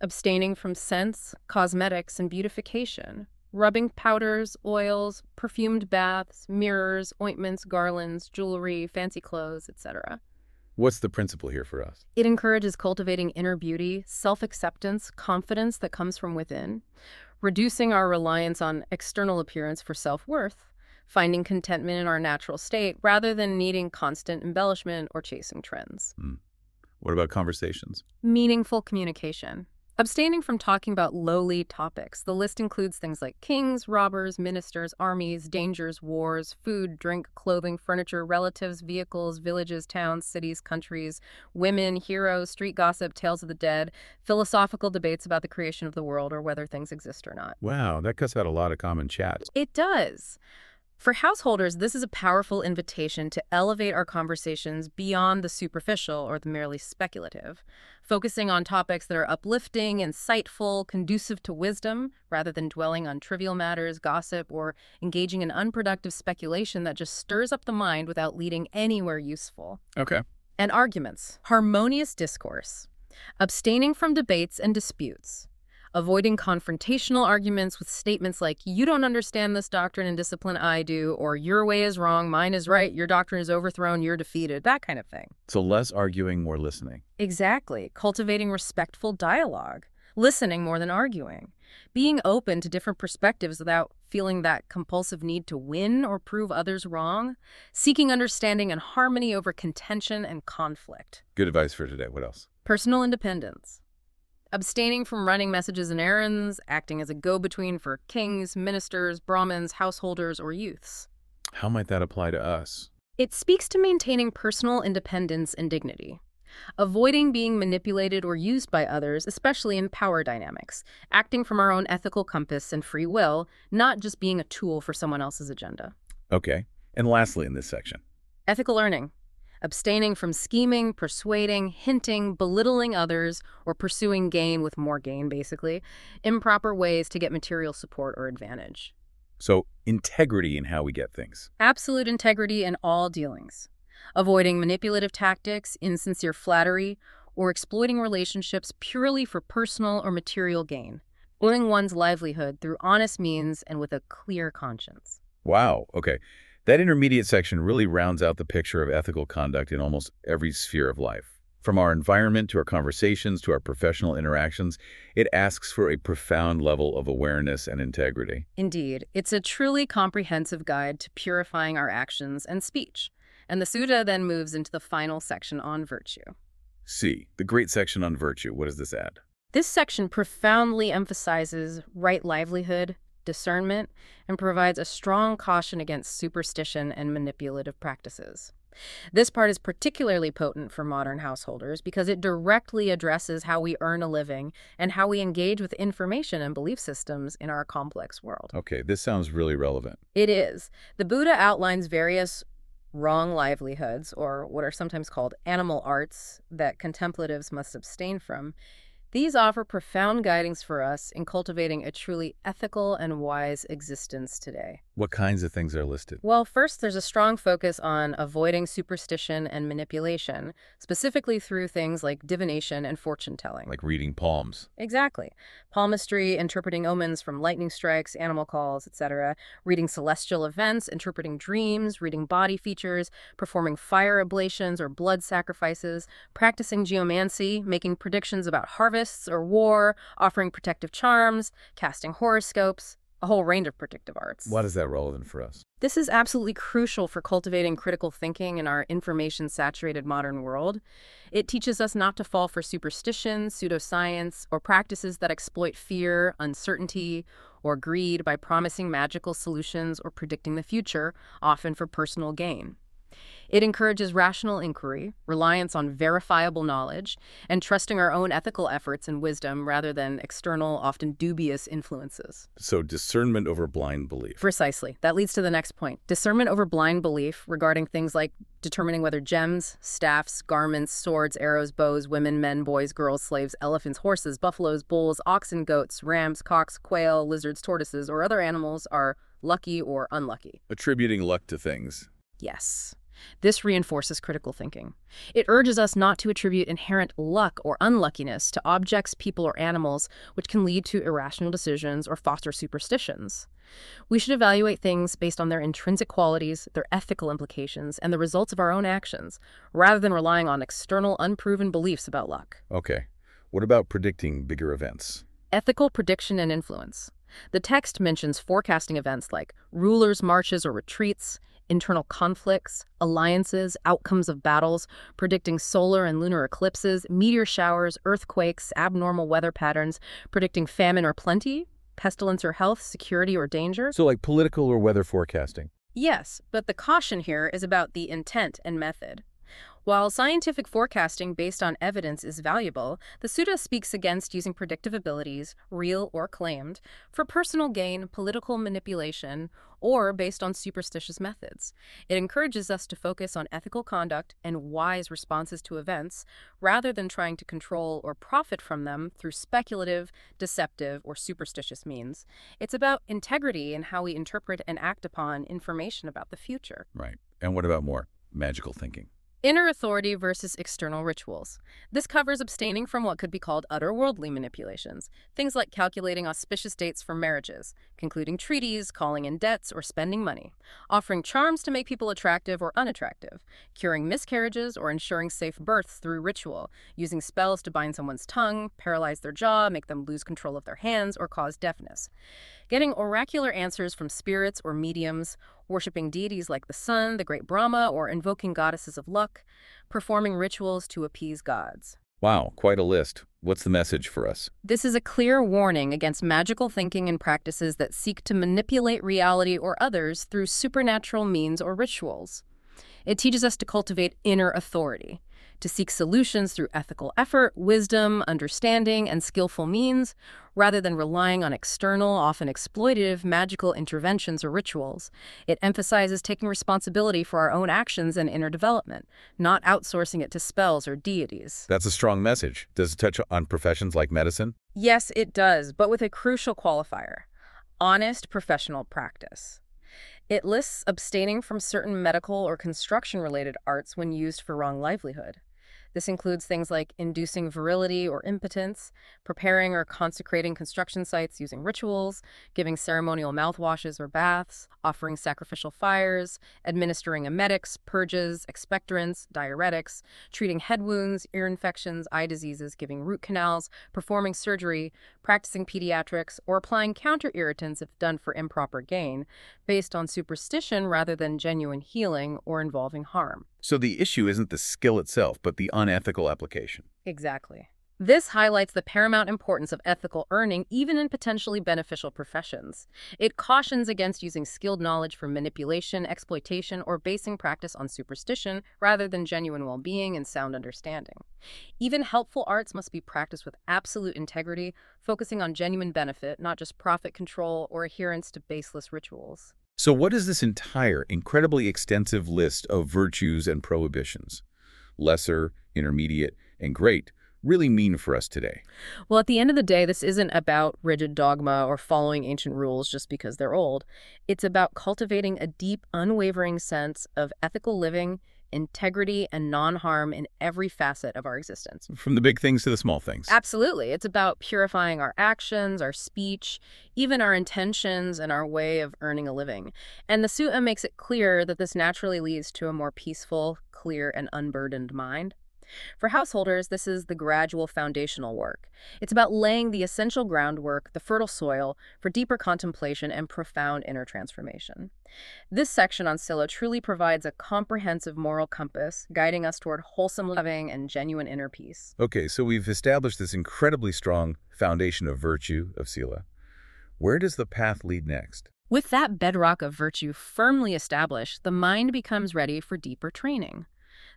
Abstaining from scents, cosmetics, and beautification. Rubbing powders, oils, perfumed baths, mirrors, ointments, garlands, jewelry, fancy clothes, etc. What's the principle here for us? It encourages cultivating inner beauty, self-acceptance, confidence that comes from within, reducing our reliance on external appearance for self-worth, finding contentment in our natural state rather than needing constant embellishment or chasing trends. Mm. What about conversations? Meaningful communication. Abstaining from talking about lowly topics. The list includes things like kings, robbers, ministers, armies, dangers, wars, food, drink, clothing, furniture, relatives, vehicles, villages, towns, cities, countries, women, heroes, street gossip, tales of the dead, philosophical debates about the creation of the world or whether things exist or not. Wow, that cuts out a lot of common chat. It does. For householders, this is a powerful invitation to elevate our conversations beyond the superficial or the merely speculative, focusing on topics that are uplifting, insightful, conducive to wisdom, rather than dwelling on trivial matters, gossip, or engaging in unproductive speculation that just stirs up the mind without leading anywhere useful. Okay. And arguments, harmonious discourse, abstaining from debates and disputes, avoiding confrontational arguments with statements like, you don't understand this doctrine and discipline I do, or your way is wrong, mine is right, your doctrine is overthrown, you're defeated, that kind of thing. So less arguing, more listening. Exactly. Cultivating respectful dialogue, listening more than arguing, being open to different perspectives without feeling that compulsive need to win or prove others wrong, seeking understanding and harmony over contention and conflict. Good advice for today. What else? Personal independence abstaining from running messages and errands, acting as a go-between for kings, ministers, Brahmins, householders, or youths. How might that apply to us? It speaks to maintaining personal independence and dignity. Avoiding being manipulated or used by others, especially in power dynamics. Acting from our own ethical compass and free will, not just being a tool for someone else's agenda. Okay. And lastly in this section. Ethical earning abstaining from scheming, persuading, hinting, belittling others, or pursuing gain with more gain, basically, improper ways to get material support or advantage. So, integrity in how we get things. Absolute integrity in all dealings. Avoiding manipulative tactics, insincere flattery, or exploiting relationships purely for personal or material gain. Earning one's livelihood through honest means and with a clear conscience. Wow. Okay. That intermediate section really rounds out the picture of ethical conduct in almost every sphere of life. From our environment to our conversations to our professional interactions, it asks for a profound level of awareness and integrity. Indeed, it's a truly comprehensive guide to purifying our actions and speech. And the Sutta then moves into the final section on virtue. C, the great section on virtue. What does this add? This section profoundly emphasizes right livelihood, discernment, and provides a strong caution against superstition and manipulative practices. This part is particularly potent for modern householders because it directly addresses how we earn a living and how we engage with information and belief systems in our complex world. Okay, this sounds really relevant. It is. The Buddha outlines various wrong livelihoods, or what are sometimes called animal arts, that contemplatives must abstain from. These offer profound guidings for us in cultivating a truly ethical and wise existence today. What kinds of things are listed? Well, first, there's a strong focus on avoiding superstition and manipulation, specifically through things like divination and fortune telling. Like reading palms. Exactly. Palmistry, interpreting omens from lightning strikes, animal calls, etc., reading celestial events, interpreting dreams, reading body features, performing fire ablations or blood sacrifices, practicing geomancy, making predictions about harvests or war, offering protective charms, casting horoscopes, a whole range of predictive arts. Why is that relevant for us? This is absolutely crucial for cultivating critical thinking in our information saturated modern world. It teaches us not to fall for superstition, pseudoscience, or practices that exploit fear, uncertainty, or greed by promising magical solutions or predicting the future, often for personal gain. It encourages rational inquiry, reliance on verifiable knowledge, and trusting our own ethical efforts and wisdom rather than external, often dubious influences. So discernment over blind belief. Precisely. That leads to the next point. Discernment over blind belief regarding things like determining whether gems, staffs, garments, swords, arrows, bows, women, men, boys, girls, slaves, elephants, horses, buffaloes, bulls, oxen, goats, rams, cocks, quail, lizards, tortoises, or other animals are lucky or unlucky. Attributing luck to things. Yes. This reinforces critical thinking. It urges us not to attribute inherent luck or unluckiness to objects, people, or animals, which can lead to irrational decisions or foster superstitions. We should evaluate things based on their intrinsic qualities, their ethical implications, and the results of our own actions, rather than relying on external, unproven beliefs about luck. Okay. What about predicting bigger events? Ethical prediction and influence. The text mentions forecasting events like rulers' marches or retreats, internal conflicts, alliances, outcomes of battles, predicting solar and lunar eclipses, meteor showers, earthquakes, abnormal weather patterns, predicting famine or plenty, pestilence or health, security or danger. So like political or weather forecasting. Yes, but the caution here is about the intent and method. While scientific forecasting based on evidence is valuable, the Sutta speaks against using predictive abilities, real or claimed, for personal gain, political manipulation, or based on superstitious methods. It encourages us to focus on ethical conduct and wise responses to events, rather than trying to control or profit from them through speculative, deceptive, or superstitious means. It's about integrity in how we interpret and act upon information about the future. Right. And what about more? Magical thinking. Inner authority versus external rituals. This covers abstaining from what could be called otherworldly manipulations, things like calculating auspicious dates for marriages, concluding treaties, calling in debts, or spending money, offering charms to make people attractive or unattractive, curing miscarriages or ensuring safe births through ritual, using spells to bind someone's tongue, paralyze their jaw, make them lose control of their hands, or cause deafness. Getting oracular answers from spirits or mediums, worshiping deities like the sun, the great Brahma, or invoking goddesses of luck, performing rituals to appease gods. Wow, quite a list. What's the message for us? This is a clear warning against magical thinking and practices that seek to manipulate reality or others through supernatural means or rituals. It teaches us to cultivate inner authority, to seek solutions through ethical effort, wisdom, understanding, and skillful means, rather than relying on external, often exploitative, magical interventions or rituals. It emphasizes taking responsibility for our own actions and inner development, not outsourcing it to spells or deities. That's a strong message. Does it touch on professions like medicine? Yes, it does, but with a crucial qualifier honest professional practice. It lists abstaining from certain medical or construction related arts when used for wrong livelihood. This includes things like inducing virility or impotence, preparing or consecrating construction sites using rituals, giving ceremonial mouthwashes or baths, offering sacrificial fires, administering emetics, purges, expectorants, diuretics, treating head wounds, ear infections, eye diseases, giving root canals, performing surgery, practicing pediatrics, or applying counter irritants if done for improper gain, based on superstition rather than genuine healing or involving harm. So the issue isn't the skill itself, but the unethical application. Exactly. This highlights the paramount importance of ethical earning even in potentially beneficial professions. It cautions against using skilled knowledge for manipulation, exploitation, or basing practice on superstition rather than genuine well-being and sound understanding. Even helpful arts must be practiced with absolute integrity, focusing on genuine benefit, not just profit control or adherence to baseless rituals. So what does this entire, incredibly extensive list of virtues and prohibitions, lesser, intermediate, and great, really mean for us today? Well, at the end of the day, this isn't about rigid dogma or following ancient rules just because they're old. It's about cultivating a deep, unwavering sense of ethical living, integrity, and non-harm in every facet of our existence. From the big things to the small things. Absolutely. It's about purifying our actions, our speech, even our intentions, and our way of earning a living. And the Sutta makes it clear that this naturally leads to a more peaceful, clear, and unburdened mind. For householders, this is the gradual foundational work. It's about laying the essential groundwork, the fertile soil, for deeper contemplation and profound inner transformation. This section on Sila truly provides a comprehensive moral compass, guiding us toward wholesome living and genuine inner peace. Okay, so we've established this incredibly strong foundation of virtue, of Sila. Where does the path lead next? With that bedrock of virtue firmly established, the mind becomes ready for deeper training.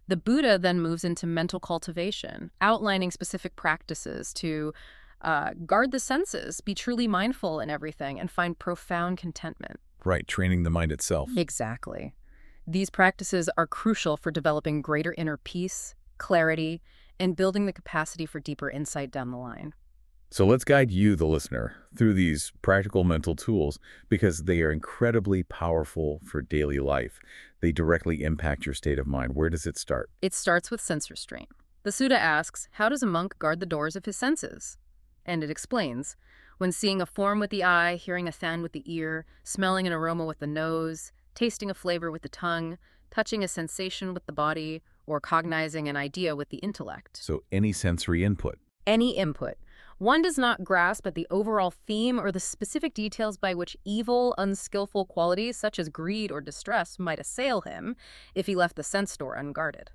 The Buddha then moves into mental cultivation, outlining specific practices to uh, guard the senses, be truly mindful in everything, and find profound contentment. Right, training the mind itself. Exactly. These practices are crucial for developing greater inner peace, clarity, and building the capacity for deeper insight down the line. So let's guide you, the listener, through these practical mental tools because they are incredibly powerful for daily life. They directly impact your state of mind. Where does it start? It starts with sense restraint. The Sutta asks, how does a monk guard the doors of his senses? And it explains, when seeing a form with the eye, hearing a sound with the ear, smelling an aroma with the nose, tasting a flavor with the tongue, touching a sensation with the body, or cognizing an idea with the intellect. So any sensory input. Any input, one does not grasp at the overall theme or the specific details by which evil, unskillful qualities such as greed or distress might assail him if he left the sense door unguarded.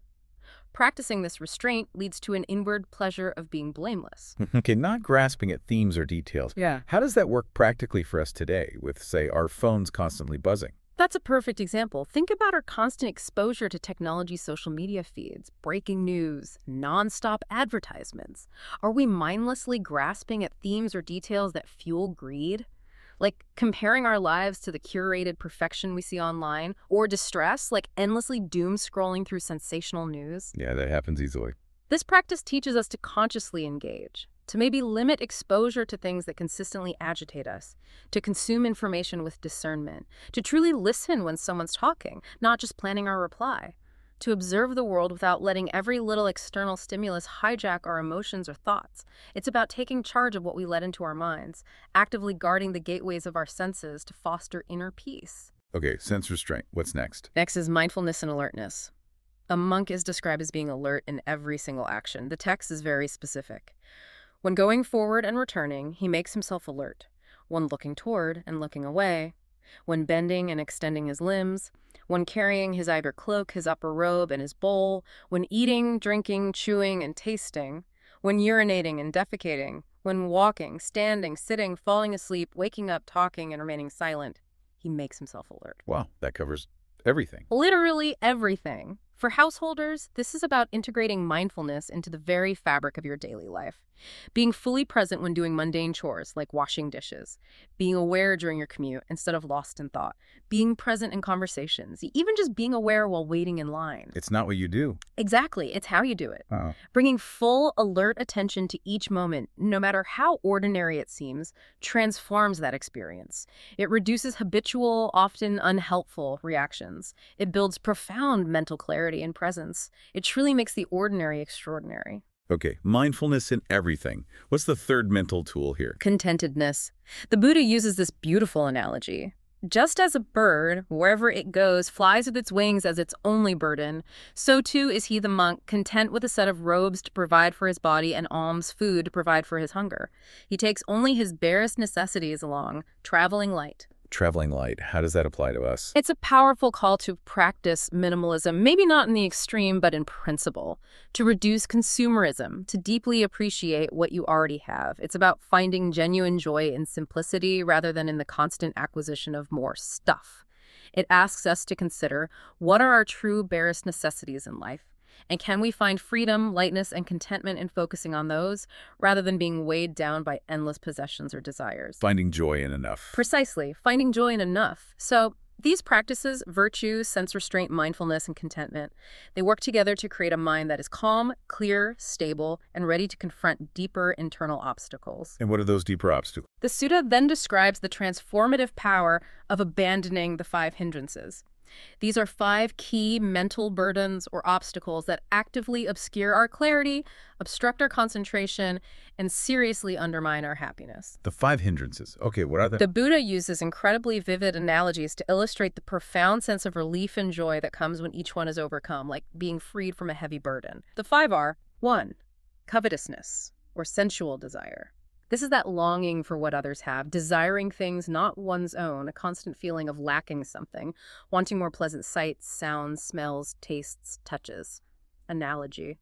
Practicing this restraint leads to an inward pleasure of being blameless. [laughs] okay, not grasping at themes or details. Yeah. How does that work practically for us today with, say, our phones constantly buzzing? That's a perfect example. Think about our constant exposure to technology social media feeds, breaking news, nonstop advertisements. Are we mindlessly grasping at themes or details that fuel greed? Like comparing our lives to the curated perfection we see online, or distress, like endlessly doom scrolling through sensational news? Yeah, that happens easily. This practice teaches us to consciously engage, to maybe limit exposure to things that consistently agitate us, to consume information with discernment, to truly listen when someone's talking, not just planning our reply, to observe the world without letting every little external stimulus hijack our emotions or thoughts. It's about taking charge of what we let into our minds, actively guarding the gateways of our senses to foster inner peace. Okay, sense restraint. What's next? Next is mindfulness and alertness. A monk is described as being alert in every single action. The text is very specific. When going forward and returning, he makes himself alert. When looking toward and looking away, when bending and extending his limbs, when carrying his either cloak, his upper robe, and his bowl, when eating, drinking, chewing, and tasting, when urinating and defecating, when walking, standing, sitting, falling asleep, waking up, talking, and remaining silent, he makes himself alert. Wow, that covers everything. Literally everything. For householders, this is about integrating mindfulness into the very fabric of your daily life. Being fully present when doing mundane chores like washing dishes. Being aware during your commute instead of lost in thought. Being present in conversations. Even just being aware while waiting in line. It's not what you do. Exactly. It's how you do it. Oh. Bringing full, alert attention to each moment, no matter how ordinary it seems, transforms that experience. It reduces habitual, often unhelpful reactions. It builds profound mental clarity and presence. It truly makes the ordinary extraordinary. Okay, mindfulness in everything. What's the third mental tool here? Contentedness. The Buddha uses this beautiful analogy. Just as a bird, wherever it goes, flies with its wings as its only burden, so too is he the monk, content with a set of robes to provide for his body and alms food to provide for his hunger. He takes only his barest necessities along, traveling light. Traveling light. How does that apply to us? It's a powerful call to practice minimalism, maybe not in the extreme, but in principle, to reduce consumerism, to deeply appreciate what you already have. It's about finding genuine joy in simplicity rather than in the constant acquisition of more stuff. It asks us to consider what are our true barest necessities in life and can we find freedom, lightness, and contentment in focusing on those rather than being weighed down by endless possessions or desires? Finding joy in enough. Precisely, finding joy in enough. So, these practices, virtue, sense restraint, mindfulness, and contentment, they work together to create a mind that is calm, clear, stable, and ready to confront deeper internal obstacles. And what are those deeper obstacles? The Sutta then describes the transformative power of abandoning the five hindrances. These are five key mental burdens or obstacles that actively obscure our clarity, obstruct our concentration, and seriously undermine our happiness. The five hindrances. Okay, what are they? The Buddha uses incredibly vivid analogies to illustrate the profound sense of relief and joy that comes when each one is overcome, like being freed from a heavy burden. The five are 1. Covetousness, or sensual desire. This is that longing for what others have, desiring things not one's own, a constant feeling of lacking something, wanting more pleasant sights, sounds, smells, tastes, touches. Analogy.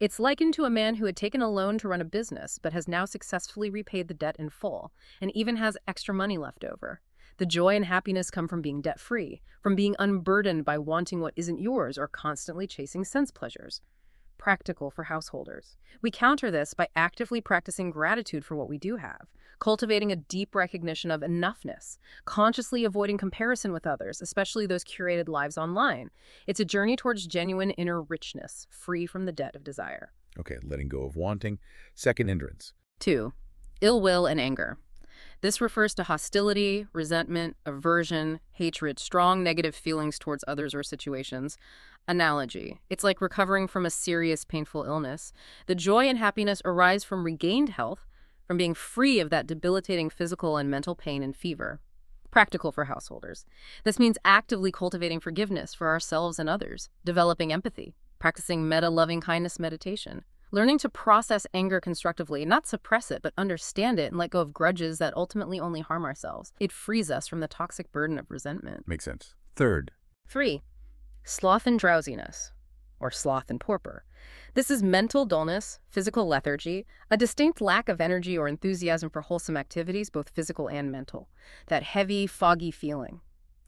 It's likened to a man who had taken a loan to run a business, but has now successfully repaid the debt in full, and even has extra money left over. The joy and happiness come from being debt free, from being unburdened by wanting what isn't yours or constantly chasing sense pleasures practical for householders. We counter this by actively practicing gratitude for what we do have, cultivating a deep recognition of enoughness, consciously avoiding comparison with others, especially those curated lives online. It's a journey towards genuine inner richness, free from the debt of desire. Okay, letting go of wanting. Second hindrance. Two, ill will and anger. This refers to hostility, resentment, aversion, hatred, strong negative feelings towards others or situations, analogy. It's like recovering from a serious, painful illness. The joy and happiness arise from regained health, from being free of that debilitating physical and mental pain and fever. Practical for householders. This means actively cultivating forgiveness for ourselves and others, developing empathy, practicing metta loving kindness meditation, learning to process anger constructively, not suppress it, but understand it and let go of grudges that ultimately only harm ourselves. It frees us from the toxic burden of resentment. Makes sense. Third. Three, sloth and drowsiness, or sloth and torpor. This is mental dullness, physical lethargy, a distinct lack of energy or enthusiasm for wholesome activities, both physical and mental. That heavy, foggy feeling.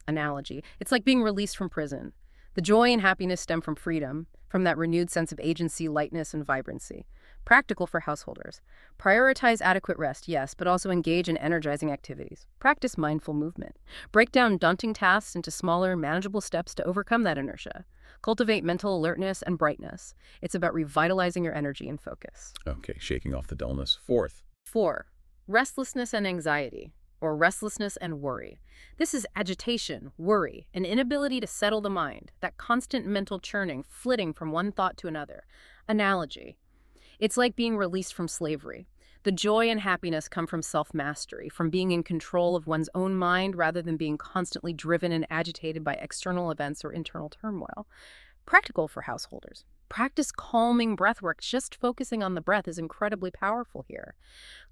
Analogy. It's like being released from prison. The joy and happiness stem from freedom, from that renewed sense of agency, lightness, and vibrancy. Practical for householders. Prioritize adequate rest, yes, but also engage in energizing activities. Practice mindful movement. Break down daunting tasks into smaller, manageable steps to overcome that inertia. Cultivate mental alertness and brightness. It's about revitalizing your energy and focus. Okay, shaking off the dullness. Fourth. Four, restlessness and anxiety or restlessness and worry. This is agitation, worry, an inability to settle the mind, that constant mental churning, flitting from one thought to another. Analogy. It's like being released from slavery. The joy and happiness come from self mastery, from being in control of one's own mind rather than being constantly driven and agitated by external events or internal turmoil. Practical for householders. Practice calming breath work. Just focusing on the breath is incredibly powerful here.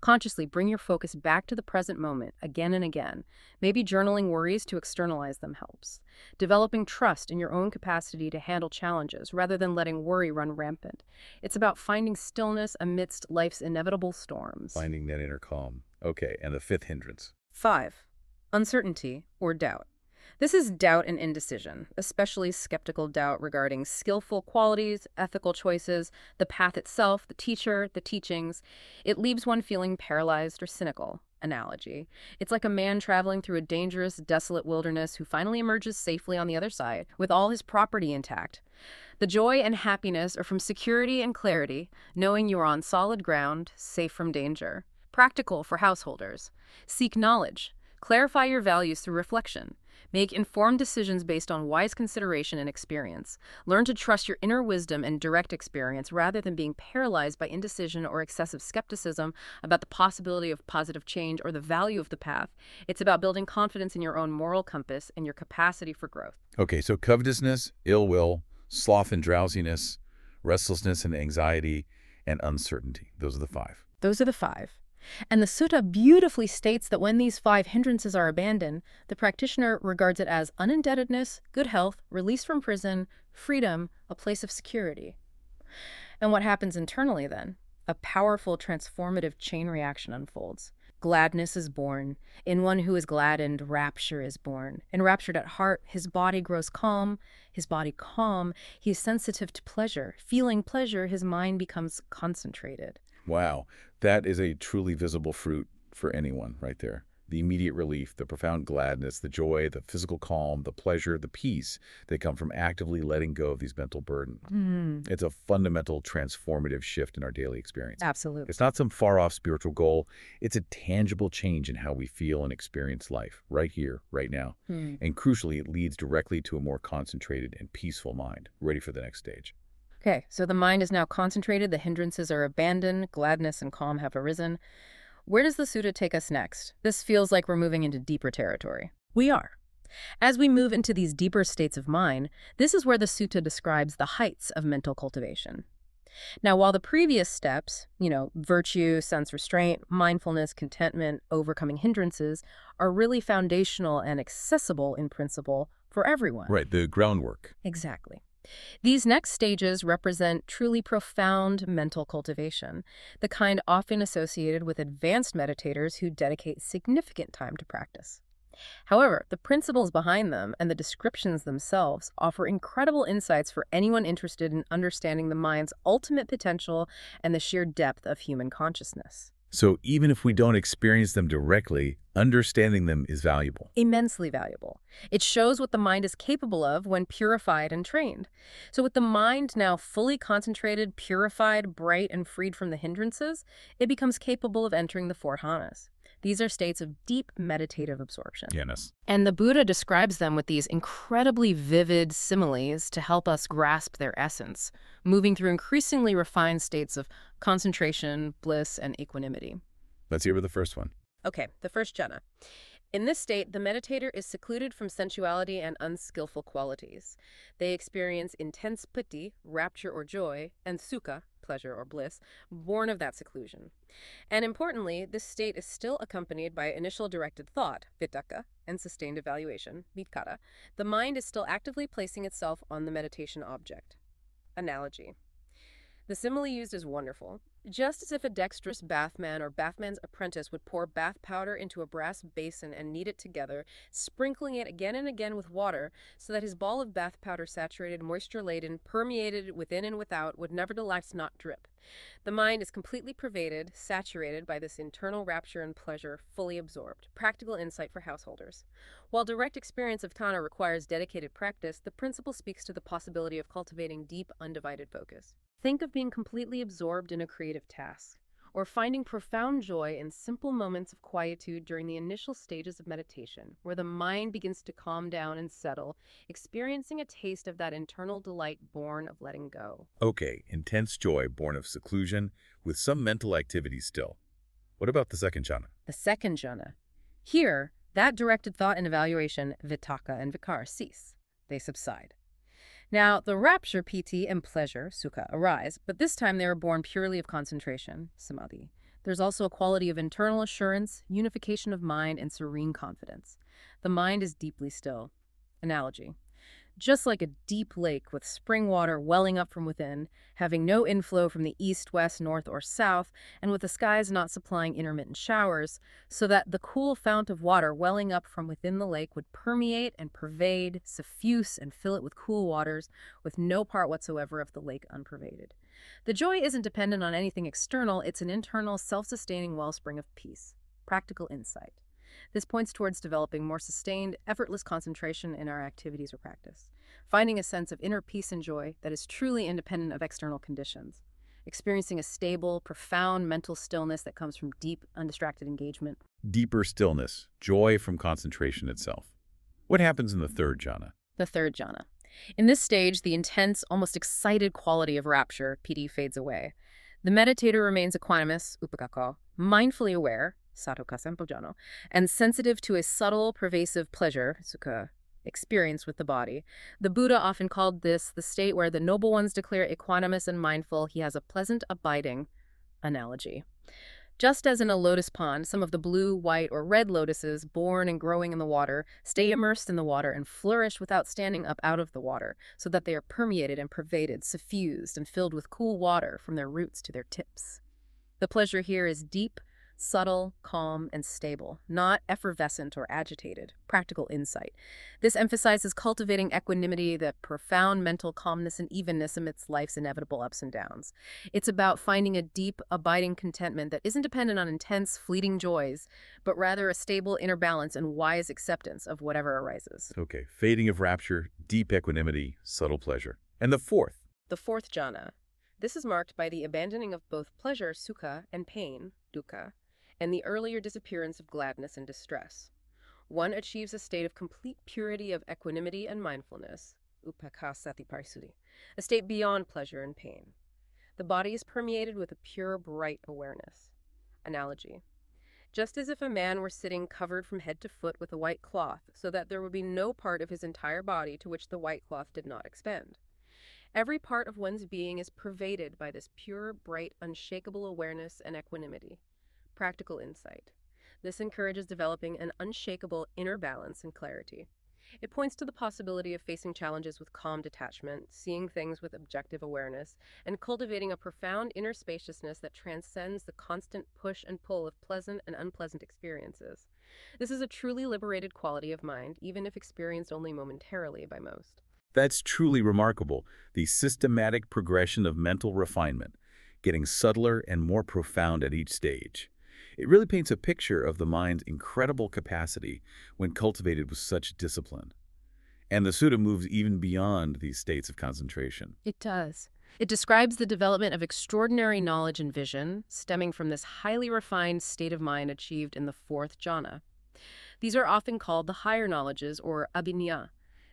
Consciously bring your focus back to the present moment again and again. Maybe journaling worries to externalize them helps. Developing trust in your own capacity to handle challenges rather than letting worry run rampant. It's about finding stillness amidst life's inevitable storms. Finding that inner calm. Okay, and the fifth hindrance. Five, uncertainty or doubt. This is doubt and indecision, especially skeptical doubt regarding skillful qualities, ethical choices, the path itself, the teacher, the teachings. It leaves one feeling paralyzed or cynical. Analogy. It's like a man traveling through a dangerous, desolate wilderness who finally emerges safely on the other side, with all his property intact. The joy and happiness are from security and clarity, knowing you are on solid ground, safe from danger. Practical for householders. Seek knowledge. Clarify your values through reflection. Make informed decisions based on wise consideration and experience. Learn to trust your inner wisdom and direct experience rather than being paralyzed by indecision or excessive skepticism about the possibility of positive change or the value of the path. It's about building confidence in your own moral compass and your capacity for growth. Okay, so covetousness, ill will, sloth and drowsiness, restlessness and anxiety, and uncertainty. Those are the five. Those are the five. And the sutta beautifully states that when these five hindrances are abandoned, the practitioner regards it as unindebtedness, good health, release from prison, freedom, a place of security. And what happens internally then? A powerful transformative chain reaction unfolds. Gladness is born. In one who is gladdened, rapture is born. Enraptured at heart, his body grows calm. His body calm, he is sensitive to pleasure. Feeling pleasure, his mind becomes concentrated. Wow, that is a truly visible fruit for anyone right there. The immediate relief, the profound gladness, the joy, the physical calm, the pleasure, the peace that come from actively letting go of these mental burdens. Mm. It's a fundamental transformative shift in our daily experience. Absolutely. It's not some far-off spiritual goal. It's a tangible change in how we feel and experience life, right here, right now. Hmm. And crucially, it leads directly to a more concentrated and peaceful mind, ready for the next stage. Okay, so the mind is now concentrated, the hindrances are abandoned, gladness and calm have arisen. Where does the sutta take us next? This feels like we're moving into deeper territory. We are. As we move into these deeper states of mind, this is where the sutta describes the heights of mental cultivation. Now, while the previous steps, you know, virtue, sense restraint, mindfulness, contentment, overcoming hindrances, are really foundational and accessible in principle for everyone. Right, the groundwork. Exactly. These next stages represent truly profound mental cultivation, the kind often associated with advanced meditators who dedicate significant time to practice. However, the principles behind them and the descriptions themselves offer incredible insights for anyone interested in understanding the mind's ultimate potential and the sheer depth of human consciousness. So even if we don't experience them directly, understanding them is valuable. Immensely valuable. It shows what the mind is capable of when purified and trained. So with the mind now fully concentrated, purified, bright, and freed from the hindrances, it becomes capable of entering the four jhanas. These are states of deep meditative absorption. Yes. And the Buddha describes them with these incredibly vivid similes to help us grasp their essence, moving through increasingly refined states of concentration, bliss, and equanimity. Let's hear with the first one. Okay, the first jhana. In this state, the meditator is secluded from sensuality and unskillful qualities. They experience intense piti, rapture or joy, and sukha, pleasure or bliss, born of that seclusion. And importantly, this state is still accompanied by initial directed thought, vitakka, and sustained evaluation, vicara. The mind is still actively placing itself on the meditation object. Analogy. The simile used is wonderful. Just as if a dexterous bathman or bathman's apprentice would pour bath powder into a brass basin and knead it together, sprinkling it again and again with water, so that his ball of bath powder saturated, moisture-laden, permeated within and without, would nevertheless not drip. The mind is completely pervaded, saturated by this internal rapture and pleasure, fully absorbed. Practical insight for householders. While direct experience of jhana requires dedicated practice, the principle speaks to the possibility of cultivating deep, undivided focus. Think of being completely absorbed in a creative task, or finding profound joy in simple moments of quietude during the initial stages of meditation, where the mind begins to calm down and settle, experiencing a taste of that internal delight born of letting go. Okay, intense joy born of seclusion with some mental activity still. What about the second jhana? The second jhana. Here, that directed thought and evaluation, vitakka and vikar, cease. They subside. Now, the rapture, piti, and pleasure, sukha, arise, but this time they are born purely of concentration, samadhi. There's also a quality of internal assurance, unification of mind, and serene confidence. The mind is deeply still. Analogy. Just like a deep lake with spring water welling up from within, having no inflow from the east, west, north, or south, and with the skies not supplying intermittent showers, so that the cool fount of water welling up from within the lake would permeate and pervade, suffuse, and fill it with cool waters, with no part whatsoever of the lake unpervaded. The joy isn't dependent on anything external, it's an internal, self-sustaining wellspring of peace. Practical insight. This points towards developing more sustained, effortless concentration in our activities or practice, finding a sense of inner peace and joy that is truly independent of external conditions, experiencing a stable, profound mental stillness that comes from deep, undistracted engagement. Deeper stillness, joy from concentration itself. What happens in the third jhana? The third jhana. In this stage, the intense, almost excited quality of rapture, piti, fades away. The meditator remains equanimous, upekkhako, mindfully aware, satoka sempojano, and sensitive to a subtle, pervasive pleasure, sukha, experience with the body. The Buddha often called this the state where the noble ones declare equanimous and mindful he has a pleasant abiding analogy. Just as in a lotus pond, some of the blue, white, or red lotuses born and growing in the water stay immersed in the water and flourish without standing up out of the water, so that they are permeated and pervaded, suffused, and filled with cool water from their roots to their tips. The pleasure here is deep, subtle, calm, and stable, not effervescent or agitated, practical insight. This emphasizes cultivating equanimity, the profound mental calmness and evenness amidst life's inevitable ups and downs. It's about finding a deep, abiding contentment that isn't dependent on intense, fleeting joys, but rather a stable inner balance and wise acceptance of whatever arises. Okay, fading of rapture, deep equanimity, subtle pleasure. And the fourth, The fourth jhana. This is marked by the abandoning of both pleasure, sukha, and pain, dukkha, and the earlier disappearance of gladness and distress. One achieves a state of complete purity of equanimity and mindfulness, upekkhasati parisuddhi, a state beyond pleasure and pain. The body is permeated with a pure, bright awareness. Analogy. Just as if a man were sitting covered from head to foot with a white cloth, so that there would be no part of his entire body to which the white cloth did not extend. Every part of one's being is pervaded by this pure, bright, unshakable awareness and equanimity. Practical insight. This encourages developing an unshakable inner balance and clarity. It points to the possibility of facing challenges with calm detachment, seeing things with objective awareness, and cultivating a profound inner spaciousness that transcends the constant push and pull of pleasant and unpleasant experiences. This is a truly liberated quality of mind, even if experienced only momentarily by most. That's truly remarkable, the systematic progression of mental refinement, getting subtler and more profound at each stage. It really paints a picture of the mind's incredible capacity when cultivated with such discipline. And the Sutta moves even beyond these states of concentration. It does. It describes the development of extraordinary knowledge and vision stemming from this highly refined state of mind achieved in the fourth jhana. These are often called the higher knowledges or abhinna.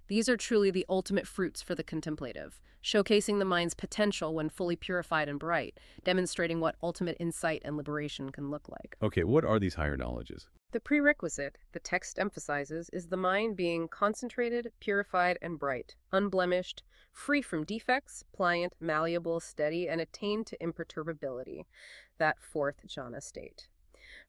These are truly the ultimate fruits for the contemplative, showcasing the mind's potential when fully purified and bright, demonstrating what ultimate insight and liberation can look like. Okay, what are these higher knowledges? The prerequisite, the text emphasizes, is the mind being concentrated, purified, and bright, unblemished, free from defects, pliant, malleable, steady, and attained to imperturbability, that fourth jhana state.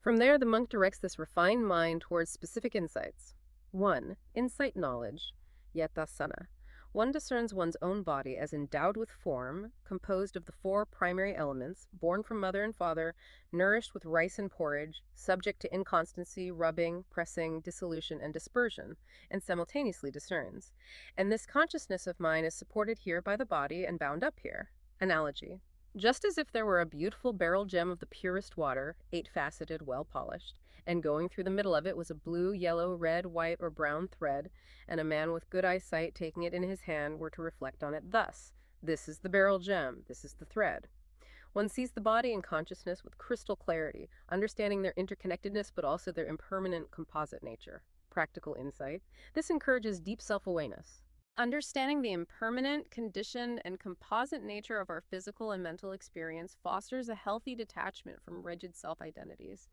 From there, the monk directs this refined mind towards specific insights. 1. Insight knowledge, yatasana. One discerns one's own body as endowed with form, composed of the four primary elements, born from mother and father, nourished with rice and porridge, subject to inconstancy, rubbing, pressing, dissolution, and dispersion, and simultaneously discerns. And this consciousness of mine is supported here by the body and bound up here. Analogy. Just as if there were a beautiful beryl gem of the purest water, eight faceted, well polished, and going through the middle of it was a blue, yellow, red, white, or brown thread, and a man with good eyesight taking it in his hand were to reflect on it thus This is the beryl gem, this is the thread. One sees the body and consciousness with crystal clarity, understanding their interconnectedness but also their impermanent composite nature. Practical insight. This encourages deep self awareness. Understanding the impermanent, conditioned, and composite nature of our physical and mental experience fosters a healthy detachment from rigid self identities,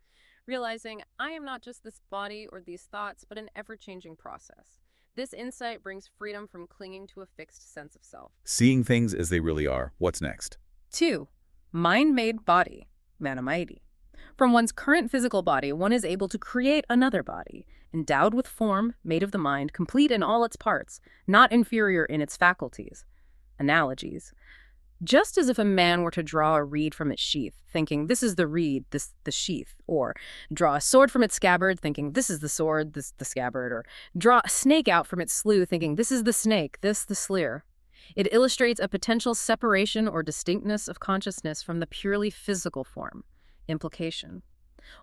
realizing I am not just this body or these thoughts, but an ever changing process. This insight brings freedom from clinging to a fixed sense of self. Seeing things as they really are. What's next? 2. Mind made body, Manamaiti. From one's current physical body, one is able to create another body, endowed with form, made of the mind, complete in all its parts, not inferior in its faculties. Analogies. Just as if a man were to draw a reed from its sheath, thinking, this is the reed, this the sheath, or draw a sword from its scabbard, thinking, this is the sword, this the scabbard, or draw a snake out from its slough, thinking, this is the snake, this the sleer. It illustrates a potential separation or distinctness of consciousness from the purely physical form. Implication.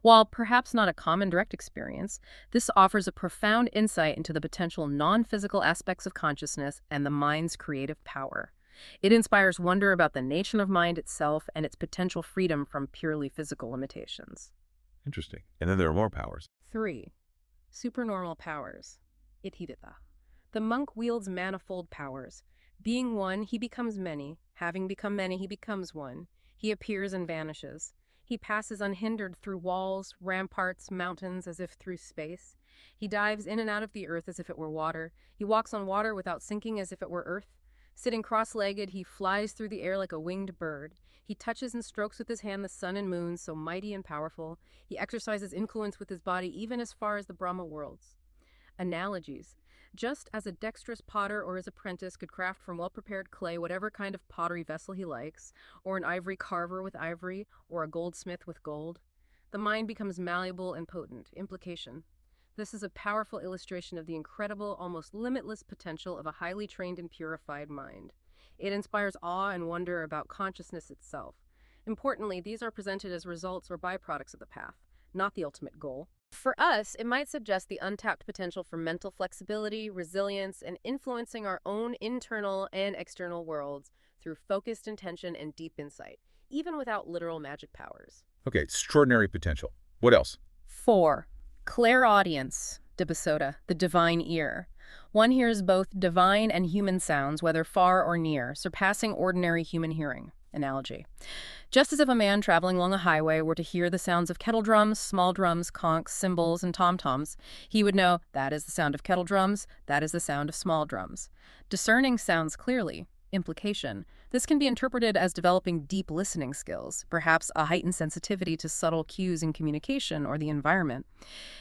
While perhaps not a common direct experience, this offers a profound insight into the potential non physical aspects of consciousness and the mind's creative power. It inspires wonder about the nature of mind itself and its potential freedom from purely physical limitations. Interesting. And then there are more powers. 3. Supernormal powers. Iddhividha. The monk wields manifold powers. Being one, he becomes many. Having become many, he becomes one. He appears and vanishes. He passes unhindered through walls, ramparts, mountains, as if through space. He dives in and out of the earth as if it were water. He walks on water without sinking as if it were earth. Sitting cross-legged, he flies through the air like a winged bird. He touches and strokes with his hand the sun and moon, so mighty and powerful. He exercises influence with his body even as far as the Brahma worlds. Analogies. Just as a dexterous potter or his apprentice could craft from well-prepared clay whatever kind of pottery vessel he likes, or an ivory carver with ivory, or a goldsmith with gold, the mind becomes malleable and potent. Implication. This is a powerful illustration of the incredible, almost limitless potential of a highly trained and purified mind. It inspires awe and wonder about consciousness itself. Importantly, these are presented as results or byproducts of the path, not the ultimate goal. For us, it might suggest the untapped potential for mental flexibility, resilience, and influencing our own internal and external worlds through focused intention and deep insight, even without literal magic powers. Okay, extraordinary potential. What else? 4. Clairaudience, Dibbasota, the divine ear. One hears both divine and human sounds, whether far or near, surpassing ordinary human hearing. Analogy. Just as if a man traveling along a highway were to hear the sounds of kettle drums, small drums, conchs, cymbals, and tom-toms, he would know that is the sound of kettle drums, that is the sound of small drums. Discerning sounds clearly, implication. This can be interpreted as developing deep listening skills, perhaps a heightened sensitivity to subtle cues in communication or the environment.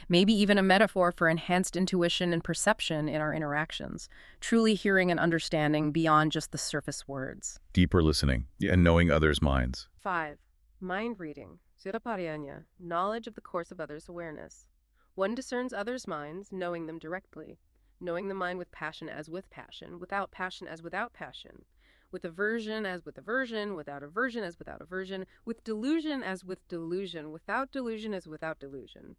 Maybe even a metaphor for enhanced intuition and perception in our interactions, truly hearing and understanding beyond just the surface words. Deeper listening and knowing others' minds. 5. Mind reading, Siraparyanya, knowledge of the course of others' awareness. One discerns others' minds, knowing them directly knowing the mind with passion as with passion, without passion as without passion, with aversion as with aversion, without aversion as without aversion, with delusion as with delusion, without delusion as without delusion,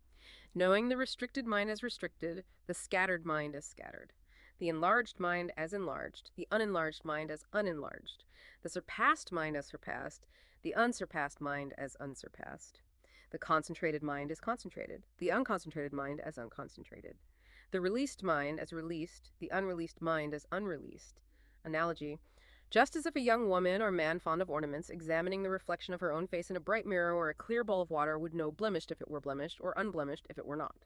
knowing the restricted mind as restricted, the scattered mind as scattered, the enlarged mind as enlarged, the unenlarged mind as unenlarged, the surpassed mind as surpassed, the unsurpassed mind as unsurpassed. The concentrated mind as concentrated, the unconcentrated mind as unconcentrated the released mind as released, the unreleased mind as unreleased. Analogy. Just as if a young woman or man fond of ornaments, examining the reflection of her own face in a bright mirror or a clear bowl of water, would know blemished if it were blemished, or unblemished if it were not.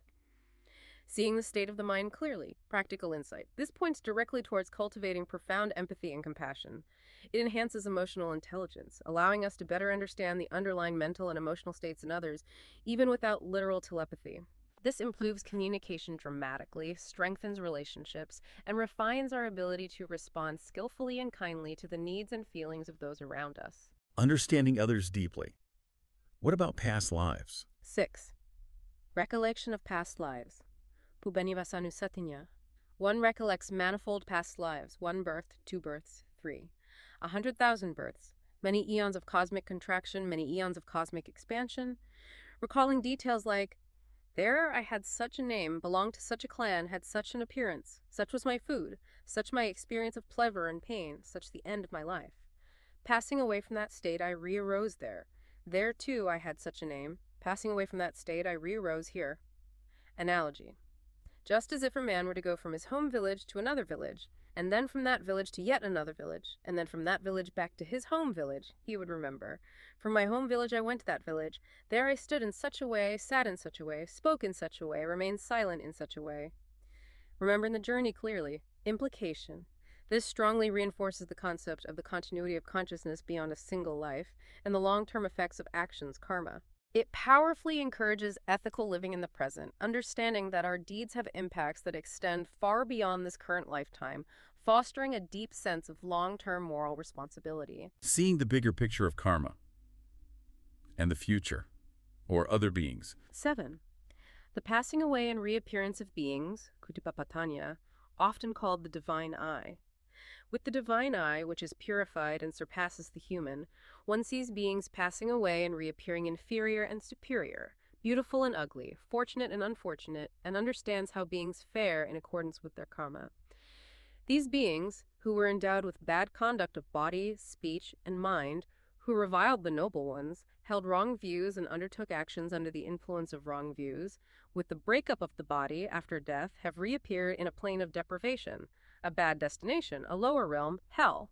Seeing the state of the mind clearly, practical insight. This points directly towards cultivating profound empathy and compassion. It enhances emotional intelligence, allowing us to better understand the underlying mental and emotional states in others, even without literal telepathy. This improves communication dramatically, strengthens relationships, and refines our ability to respond skillfully and kindly to the needs and feelings of those around us. Understanding others deeply. What about past lives? 6. Recollection of past lives. Pubbenivasanussati Nana. One recollects manifold past lives, one birth, two births, three. A hundred thousand births, many eons of cosmic contraction, many eons of cosmic expansion. Recalling details like there I had such a name, belonged to such a clan, had such an appearance, such was my food, such my experience of pleasure and pain, such the end of my life. Passing away from that state, I re-arose there. There, too, I had such a name. Passing away from that state, I re-arose here. Analogy. Just as if a man were to go from his home village to another village, and then from that village to yet another village, and then from that village back to his home village, he would remember. From my home village I went to that village. There I stood in such a way, sat in such a way, spoke in such a way, remained silent in such a way. Remembering the journey clearly. Implication. This strongly reinforces the concept of the continuity of consciousness beyond a single life and the long-term effects of actions, karma. It powerfully encourages ethical living in the present, understanding that our deeds have impacts that extend far beyond this current lifetime, fostering a deep sense of long-term moral responsibility. Seeing the bigger picture of karma and the future, or other beings. 7. The passing away and reappearance of beings, Cutupapatanana, often called the divine eye. With the divine eye, which is purified and surpasses the human, one sees beings passing away and reappearing inferior and superior, beautiful and ugly, fortunate and unfortunate, and understands how beings fare in accordance with their karma. These beings, who were endowed with bad conduct of body, speech, and mind, who reviled the noble ones, held wrong views and undertook actions under the influence of wrong views, with the breakup of the body after death, have reappeared in a plane of deprivation, a bad destination, a lower realm, hell.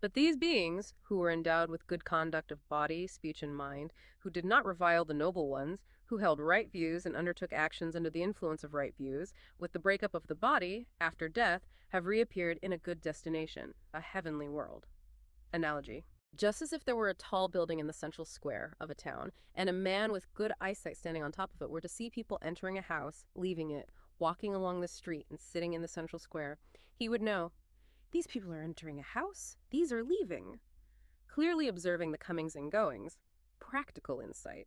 But these beings, who were endowed with good conduct of body, speech, and mind, who did not revile the noble ones, who held right views and undertook actions under the influence of right views, with the breakup of the body, after death, have reappeared in a good destination, a heavenly world. Analogy. Just as if there were a tall building in the central square of a town, and a man with good eyesight standing on top of it were to see people entering a house, leaving it, walking along the street, and sitting in the central square, he would know these people are entering a house, these are leaving. Clearly observing the comings and goings, practical insight.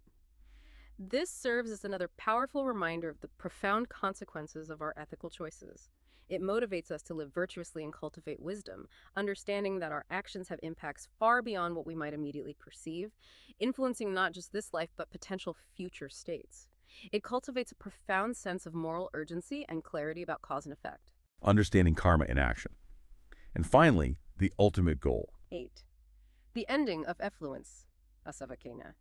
This serves as another powerful reminder of the profound consequences of our ethical choices. It motivates us to live virtuously and cultivate wisdom, understanding that our actions have impacts far beyond what we might immediately perceive, influencing not just this life but potential future states. It cultivates a profound sense of moral urgency and clarity about cause and effect. Understanding karma in action. And finally, the ultimate goal. 8. The ending of effluence, asavakena.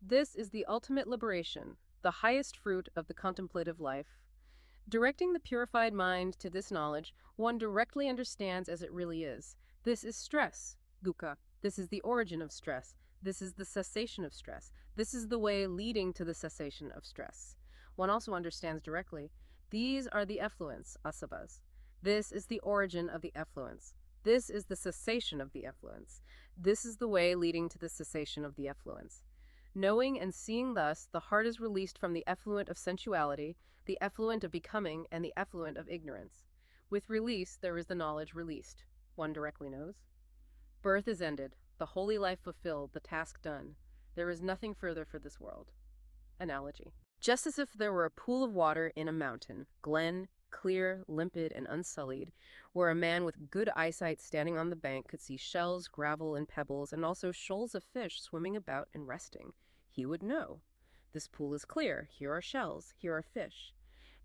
This is the ultimate liberation, the highest fruit of the contemplative life. Directing the purified mind to this knowledge, one directly understands as it really is. This is stress, dukkha. This is the origin of stress. This is the cessation of stress. This is the way leading to the cessation of stress. One also understands directly. These are the effluents, asavas. This is the origin of the effluence. This is the cessation of the effluence. This is the way leading to the cessation of the effluence. Knowing and seeing thus, the heart is released from the effluent of sensuality, the effluent of becoming, and the effluent of ignorance. With release, there is the knowledge released. One directly knows. Birth is ended, the holy life fulfilled, the task done. There is nothing further for this world. Analogy. Just as if there were a pool of water in a mountain, glen, clear, limpid, and unsullied, where a man with good eyesight standing on the bank could see shells, gravel, and pebbles, and also shoals of fish swimming about and resting, he would know. This pool is clear. Here are shells. Here are fish.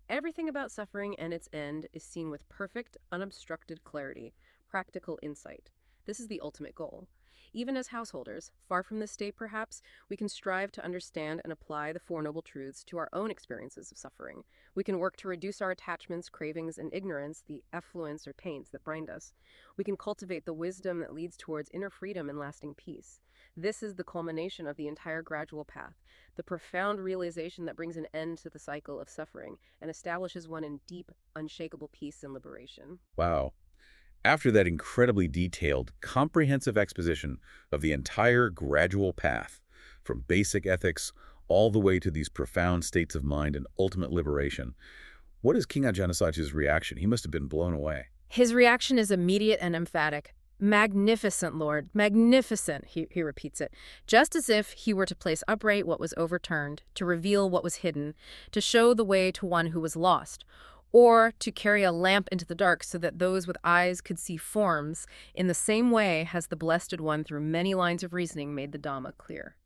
Everything about suffering and its end is seen with perfect, unobstructed clarity, practical insight. This is the ultimate goal. Even as householders, far from this state perhaps, we can strive to understand and apply the Four Noble Truths to our own experiences of suffering. We can work to reduce our attachments, cravings, and ignorance, the effluence or pains that bind us. We can cultivate the wisdom that leads towards inner freedom and lasting peace. This is the culmination of the entire gradual path, the profound realization that brings an end to the cycle of suffering and establishes one in deep, unshakable peace and liberation. Wow. After that incredibly detailed, comprehensive exposition of the entire gradual path, from basic ethics all the way to these profound states of mind and ultimate liberation, what is King Ajatasattu's reaction? He must have been blown away. His reaction is immediate and emphatic. Magnificent, Lord, magnificent, he, he repeats it, just as if he were to place upright what was overturned, to reveal what was hidden, to show the way to one who was lost, or to carry a lamp into the dark so that those with eyes could see forms, in the same way has the Blessed One through many lines of reasoning made the Dhamma clear.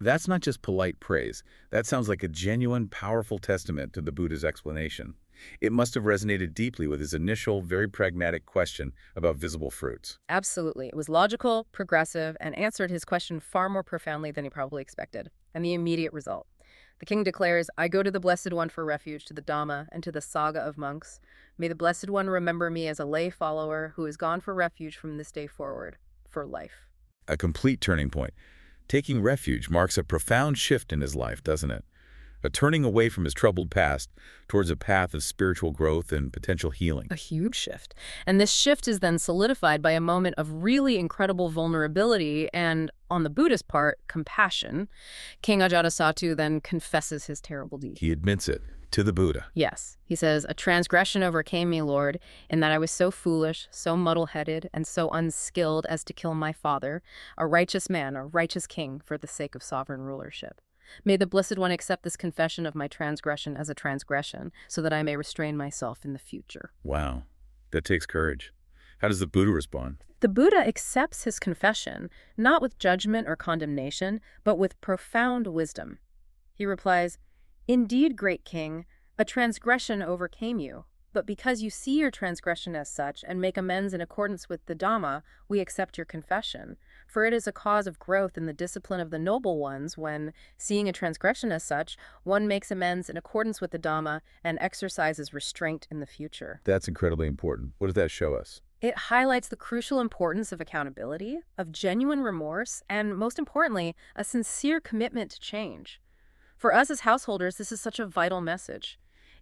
That's not just polite praise. That sounds like a genuine, powerful testament to the Buddha's explanation. It must have resonated deeply with his initial, very pragmatic question about visible fruits. Absolutely. It was logical, progressive, and answered his question far more profoundly than he probably expected. And the immediate result the king declares, I go to the Blessed One for refuge, to the Dhamma, and to the Sangha of monks. May the Blessed One remember me as a lay follower who has gone for refuge from this day forward, for life. A complete turning point. Taking refuge marks a profound shift in his life, doesn't it? A turning away from his troubled past towards a path of spiritual growth and potential healing. A huge shift. And this shift is then solidified by a moment of really incredible vulnerability and, on the Buddhist part, compassion. King Ajatasattu then confesses his terrible deed. He admits it to the Buddha. Yes. He says, A transgression overcame me, Lord, in that I was so foolish, so muddle-headed, and so unskilled as to kill my father, a righteous man, a righteous king, for the sake of sovereign rulership. May the Blessed One accept this confession of my transgression as a transgression, so that I may restrain myself in the future. Wow, that takes courage. How does the Buddha respond? The Buddha accepts his confession, not with judgment or condemnation, but with profound wisdom. He replies, Indeed, great king, a transgression overcame you. But because you see your transgression as such and make amends in accordance with the Dhamma, we accept your confession. For it is a cause of growth in the discipline of the noble ones when, seeing a transgression as such, one makes amends in accordance with the Dhamma and exercises restraint in the future. That's incredibly important. What does that show us? It highlights the crucial importance of accountability, of genuine remorse, and most importantly, a sincere commitment to change. For us as householders, this is such a vital message.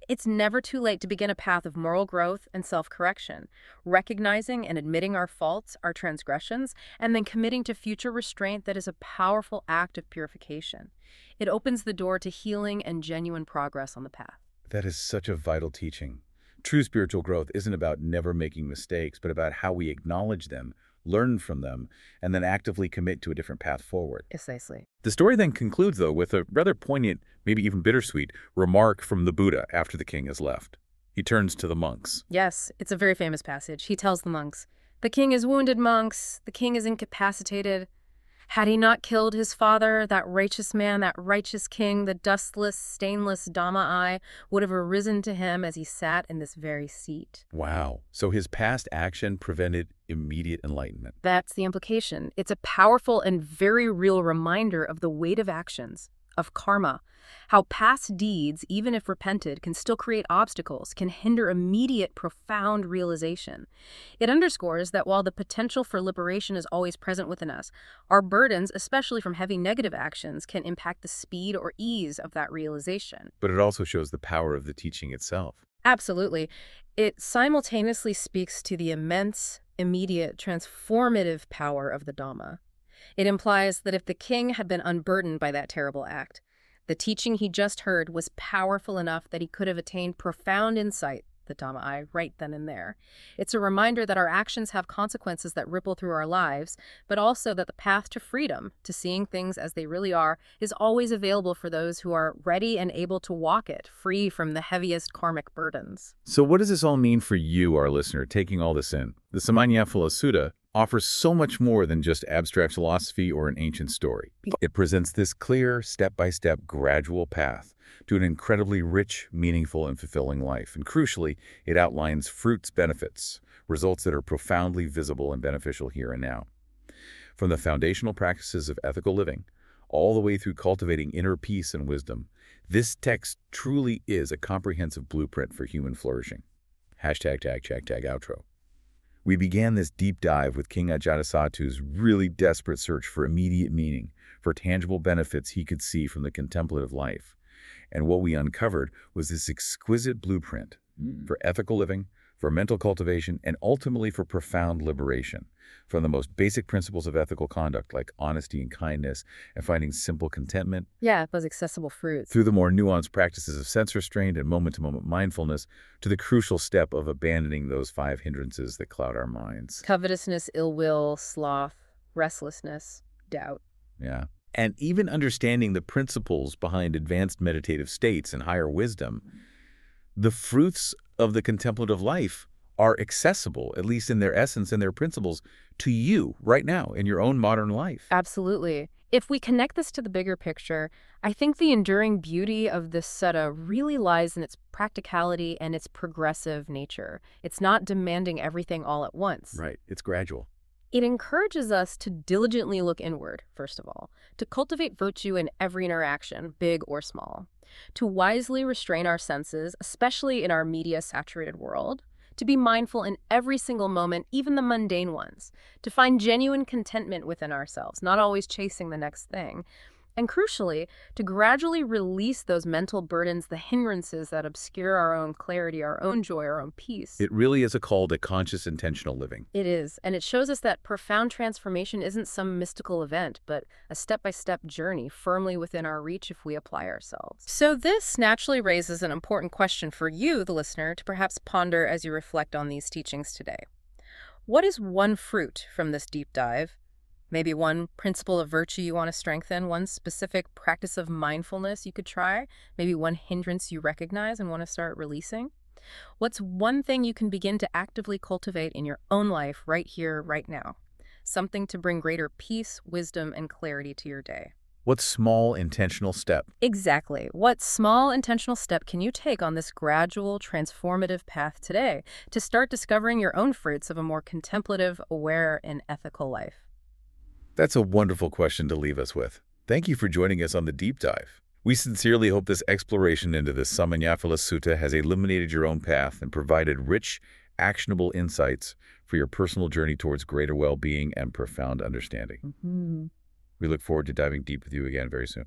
It's never too late to begin a path of moral growth and self correction, recognizing and admitting our faults, our transgressions, and then committing to future restraint that is a powerful act of purification. It opens the door to healing and genuine progress on the path. That is such a vital teaching. True spiritual growth isn't about never making mistakes, but about how we acknowledge them, learn from them, and then actively commit to a different path forward. Precisely. The story then concludes, though, with a rather poignant, maybe even bittersweet, remark from the Buddha after the king has left. He turns to the monks. Yes, it's a very famous passage. He tells the monks, The king is wounded, monks. The king is incapacitated. Had he not killed his father, that righteous man, that righteous king, the dustless, stainless Dhamma-eye would have arisen to him as he sat in this very seat. Wow. So his past action prevented immediate enlightenment. That's the implication. It's a powerful and very real reminder of the weight of actions, of karma, how past deeds, even if repented, can still create obstacles, can hinder immediate, profound realization. It underscores that while the potential for liberation is always present within us, our burdens, especially from heavy negative actions, can impact the speed or ease of that realization. But it also shows the power of the teaching itself. Absolutely. It simultaneously speaks to the immense, immediate, transformative power of the Dhamma. It implies that if the king had been unburdened by that terrible act, the teaching he just heard was powerful enough that he could have attained profound insight, the Dhamma-eye, right then and there. It's a reminder that our actions have consequences that ripple through our lives, but also that the path to freedom, to seeing things as they really are, is always available for those who are ready and able to walk it, free from the heaviest karmic burdens. So what does this all mean for you, our listener, taking all this in? The Samannaphala Sutta offers so much more than just abstract philosophy or an ancient story. It presents this clear, step-by-step, gradual path to an incredibly rich, meaningful, and fulfilling life. And crucially, it outlines fruits benefits, results that are profoundly visible and beneficial here and now. From the foundational practices of ethical living, all the way through cultivating inner peace and wisdom, this text truly is a comprehensive blueprint for human flourishing. Hashtag tag, tag, tag, outro. We began this deep dive with King Ajatasattu's really desperate search for immediate meaning, for tangible benefits he could see from the contemplative life. And what we uncovered was this exquisite blueprint mm. for ethical living, for mental cultivation, and ultimately for profound liberation, from the most basic principles of ethical conduct like honesty and kindness, and finding simple contentment. Yeah, those accessible fruits. Through the more nuanced practices of sense restraint and moment-to-moment -moment mindfulness, to the crucial step of abandoning those five hindrances that cloud our minds. Covetousness, ill will, sloth, restlessness, doubt. Yeah. And even understanding the principles behind advanced meditative states and higher wisdom, the fruits of the contemplative life are accessible, at least in their essence and their principles, to you right now in your own modern life. Absolutely. If we connect this to the bigger picture, I think the enduring beauty of this sutta really lies in its practicality and its progressive nature. It's not demanding everything all at once. Right. It's gradual. It encourages us to diligently look inward, first of all, to cultivate virtue in every interaction, big or small, to wisely restrain our senses, especially in our media-saturated world, to be mindful in every single moment, even the mundane ones, to find genuine contentment within ourselves, not always chasing the next thing, and crucially, to gradually release those mental burdens, the hindrances that obscure our own clarity, our own joy, our own peace. It really is a call to conscious, intentional living. It is, and it shows us that profound transformation isn't some mystical event, but a step-by-step -step journey firmly within our reach if we apply ourselves. So this naturally raises an important question for you, the listener, to perhaps ponder as you reflect on these teachings today. What is one fruit from this deep dive Maybe one principle of virtue you want to strengthen, one specific practice of mindfulness you could try, maybe one hindrance you recognize and want to start releasing. What's one thing you can begin to actively cultivate in your own life right here, right now? Something to bring greater peace, wisdom, and clarity to your day. What small intentional step? Exactly. What small intentional step can you take on this gradual, transformative path today to start discovering your own fruits of a more contemplative, aware, and ethical life? That's a wonderful question to leave us with. Thank you for joining us on the deep dive. We sincerely hope this exploration into the Samannaphala Sutta has illuminated your own path and provided rich, actionable insights for your personal journey towards greater well-being and profound understanding. Hmm. We look forward to diving deep with you again very soon.